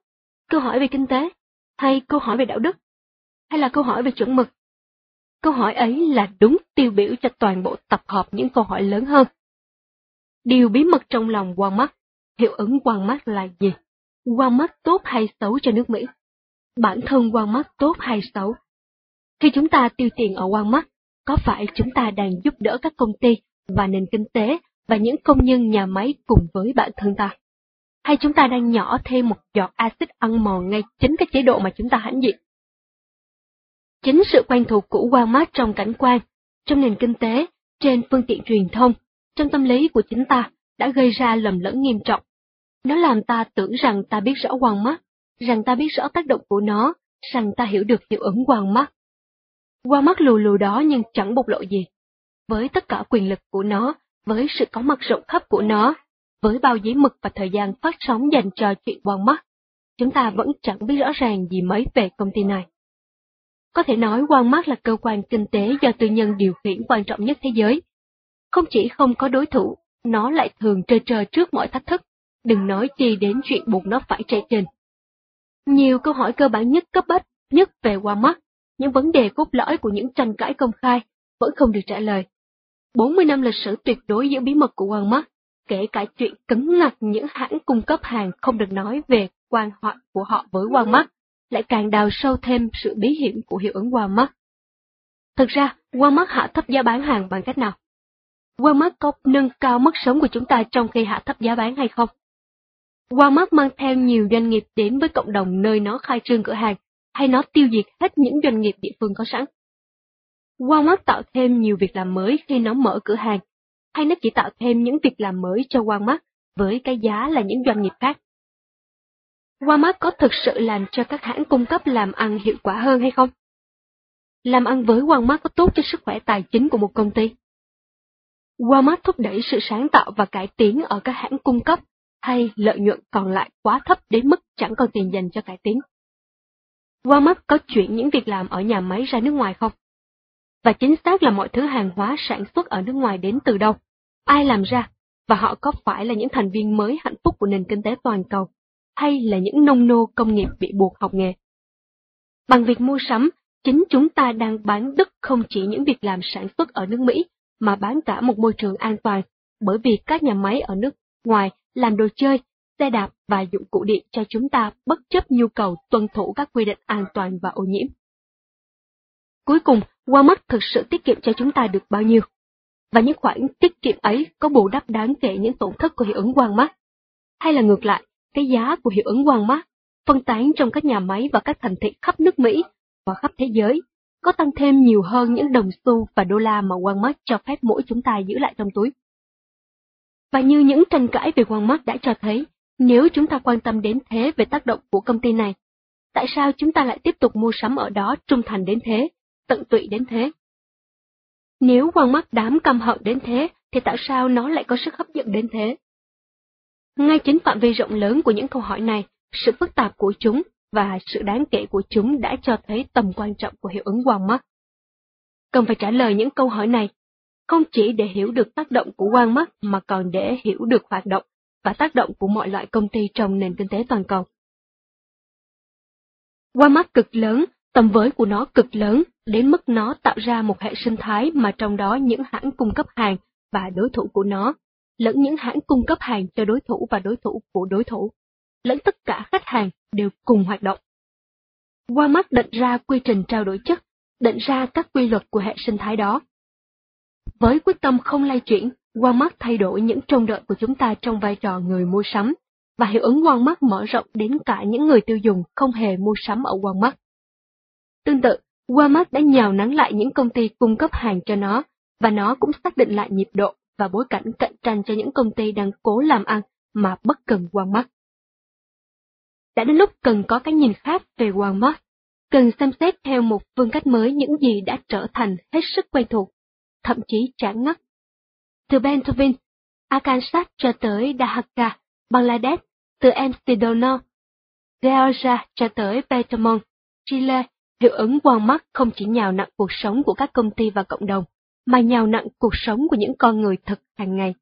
Câu hỏi về kinh tế? Hay câu hỏi về đạo đức? Hay là câu hỏi về chuẩn mực? Câu hỏi ấy là đúng tiêu biểu cho toàn bộ tập hợp những câu hỏi lớn hơn. Điều bí mật trong lòng Walmart, hiệu ứng Walmart là gì? Quan mắt tốt hay xấu cho nước Mỹ? Bản thân quan mắt tốt hay xấu? Khi chúng ta tiêu tiền ở quan mắt, có phải chúng ta đang giúp đỡ các công ty và nền kinh tế và những công nhân nhà máy cùng với bản thân ta? Hay chúng ta đang nhỏ thêm một giọt axit ăn mòn ngay chính cái chế độ mà chúng ta hãnh diện? Chính sự quen thuộc của Walmart trong cảnh quan, trong nền kinh tế, trên phương tiện truyền thông, trong tâm lý của chính ta đã gây ra lầm lẫn nghiêm trọng. Nó làm ta tưởng rằng ta biết rõ Walmart, rằng ta biết rõ tác động của nó, rằng ta hiểu được hiệu ứng quang mắt. Quang mắt lù lù đó nhưng chẳng bộc lộ gì. Với tất cả quyền lực của nó, với sự có mặt rộng khắp của nó, với bao giấy mực và thời gian phát sóng dành cho chuyện Walmart, chúng ta vẫn chẳng biết rõ ràng gì mấy về công ty này. Có thể nói Walmart là cơ quan kinh tế do tư nhân điều khiển quan trọng nhất thế giới. Không chỉ không có đối thủ, nó lại thường trơ trơ trước mọi thách thức, đừng nói chi đến chuyện buộc nó phải chạy trình. Nhiều câu hỏi cơ bản nhất cấp bách nhất về Walmart, những vấn đề cốt lõi của những tranh cãi công khai, vẫn không được trả lời. 40 năm lịch sử tuyệt đối giữ bí mật của Walmart, kể cả chuyện cứng ngặt những hãng cung cấp hàng không được nói về quan hệ của họ với Walmart, lại càng đào sâu thêm sự bí hiểm của hiệu ứng Walmart. Thực ra, Walmart hạ thấp giá bán hàng bằng cách nào? Walmart có nâng cao mức sống của chúng ta trong khi hạ thấp giá bán hay không? Walmart mang theo nhiều doanh nghiệp đến với cộng đồng nơi nó khai trương cửa hàng, hay nó tiêu diệt hết những doanh nghiệp địa phương có sẵn? Walmart tạo thêm nhiều việc làm mới khi nó mở cửa hàng, hay nó chỉ tạo thêm những việc làm mới cho Walmart với cái giá là những doanh nghiệp khác? Walmart có thực sự làm cho các hãng cung cấp làm ăn hiệu quả hơn hay không? Làm ăn với Walmart có tốt cho sức khỏe tài chính của một công ty? Walmart thúc đẩy sự sáng tạo và cải tiến ở các hãng cung cấp, hay lợi nhuận còn lại quá thấp đến mức chẳng còn tiền dành cho cải tiến? Walmart có chuyển những việc làm ở nhà máy ra nước ngoài không? Và chính xác là mọi thứ hàng hóa sản xuất ở nước ngoài đến từ đâu? Ai làm ra? Và họ có phải là những thành viên mới hạnh phúc của nền kinh tế toàn cầu? hay là những nông nô công nghiệp bị buộc học nghề. Bằng việc mua sắm, chính chúng ta đang bán đứt không chỉ những việc làm sản xuất ở nước Mỹ, mà bán cả một môi trường an toàn, bởi vì các nhà máy ở nước ngoài làm đồ chơi, xe đạp và dụng cụ điện cho chúng ta bất chấp nhu cầu tuân thủ các quy định an toàn và ô nhiễm. Cuối cùng, Walmart thực sự tiết kiệm cho chúng ta được bao nhiêu? Và những khoản tiết kiệm ấy có bù đắp đáng kể những tổn thất của hiệu ứng Walmart? Hay là ngược lại, cái giá của hiệu ứng quang mát, phân tán trong các nhà máy và các thành thị khắp nước Mỹ và khắp thế giới, có tăng thêm nhiều hơn những đồng xu và đô la mà Walmart cho phép mỗi chúng ta giữ lại trong túi. Và như những tranh cãi về Walmart đã cho thấy, nếu chúng ta quan tâm đến thế về tác động của công ty này, tại sao chúng ta lại tiếp tục mua sắm ở đó trung thành đến thế, tận tụy đến thế? Nếu Walmart đám căm hận đến thế, thì tại sao nó lại có sức hấp dẫn đến thế? Ngay chính phạm vi rộng lớn của những câu hỏi này, sự phức tạp của chúng và sự đáng kể của chúng đã cho thấy tầm quan trọng của hiệu ứng quang mắt. Cần phải trả lời những câu hỏi này, không chỉ để hiểu được tác động của quan mắt mà còn để hiểu được hoạt động và tác động của mọi loại công ty trong nền kinh tế toàn cầu. Quan mắt cực lớn, tầm với của nó cực lớn, đến mức nó tạo ra một hệ sinh thái mà trong đó những hãng cung cấp hàng và đối thủ của nó, lẫn những hãng cung cấp hàng cho đối thủ và đối thủ của đối thủ, lẫn tất cả khách hàng đều cùng hoạt động. Walmart định ra quy trình trao đổi chất, định ra các quy luật của hệ sinh thái đó. Với quyết tâm không lay chuyển, Walmart thay đổi những trông đợi của chúng ta trong vai trò người mua sắm, và hiệu ứng Walmart mở rộng đến cả những người tiêu dùng không hề mua sắm ở Walmart. Tương tự, Walmart đã nhào nắng lại những công ty cung cấp hàng cho nó, và nó cũng xác định lại nhịp độ và bối cảnh cạnh tranh cho những công ty đang cố làm ăn mà bất cần Walmart. Đã đến lúc cần có cái nhìn khác về Walmart, cần xem xét theo một phương cách mới những gì đã trở thành hết sức quen thuộc, thậm chí chán ngắt. Từ Bentonville, Arkansas cho tới Dhaka, Bangladesh, từ Amsterdam, Georgia cho tới Baltimore, Chile, hiệu ứng quang mắt không chỉ nhào nặng cuộc sống của các công ty và cộng đồng, mà nhào nặng cuộc sống của những con người thực hàng ngày.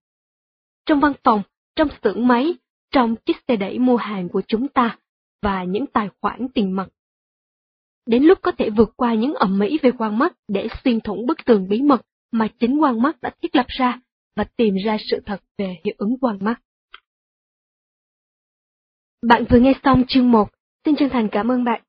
Trong văn phòng, trong xưởng máy, trong chiếc xe đẩy mua hàng của chúng ta và những tài khoản tiền mặt. Đến lúc có thể vượt qua những ẩm mỹ về quang mắt để xuyên thủng bức tường bí mật mà chính quang mắt đã thiết lập ra và tìm ra sự thật về hiệu ứng quang mắt. Bạn vừa nghe xong chương 1, xin chân thành cảm ơn bạn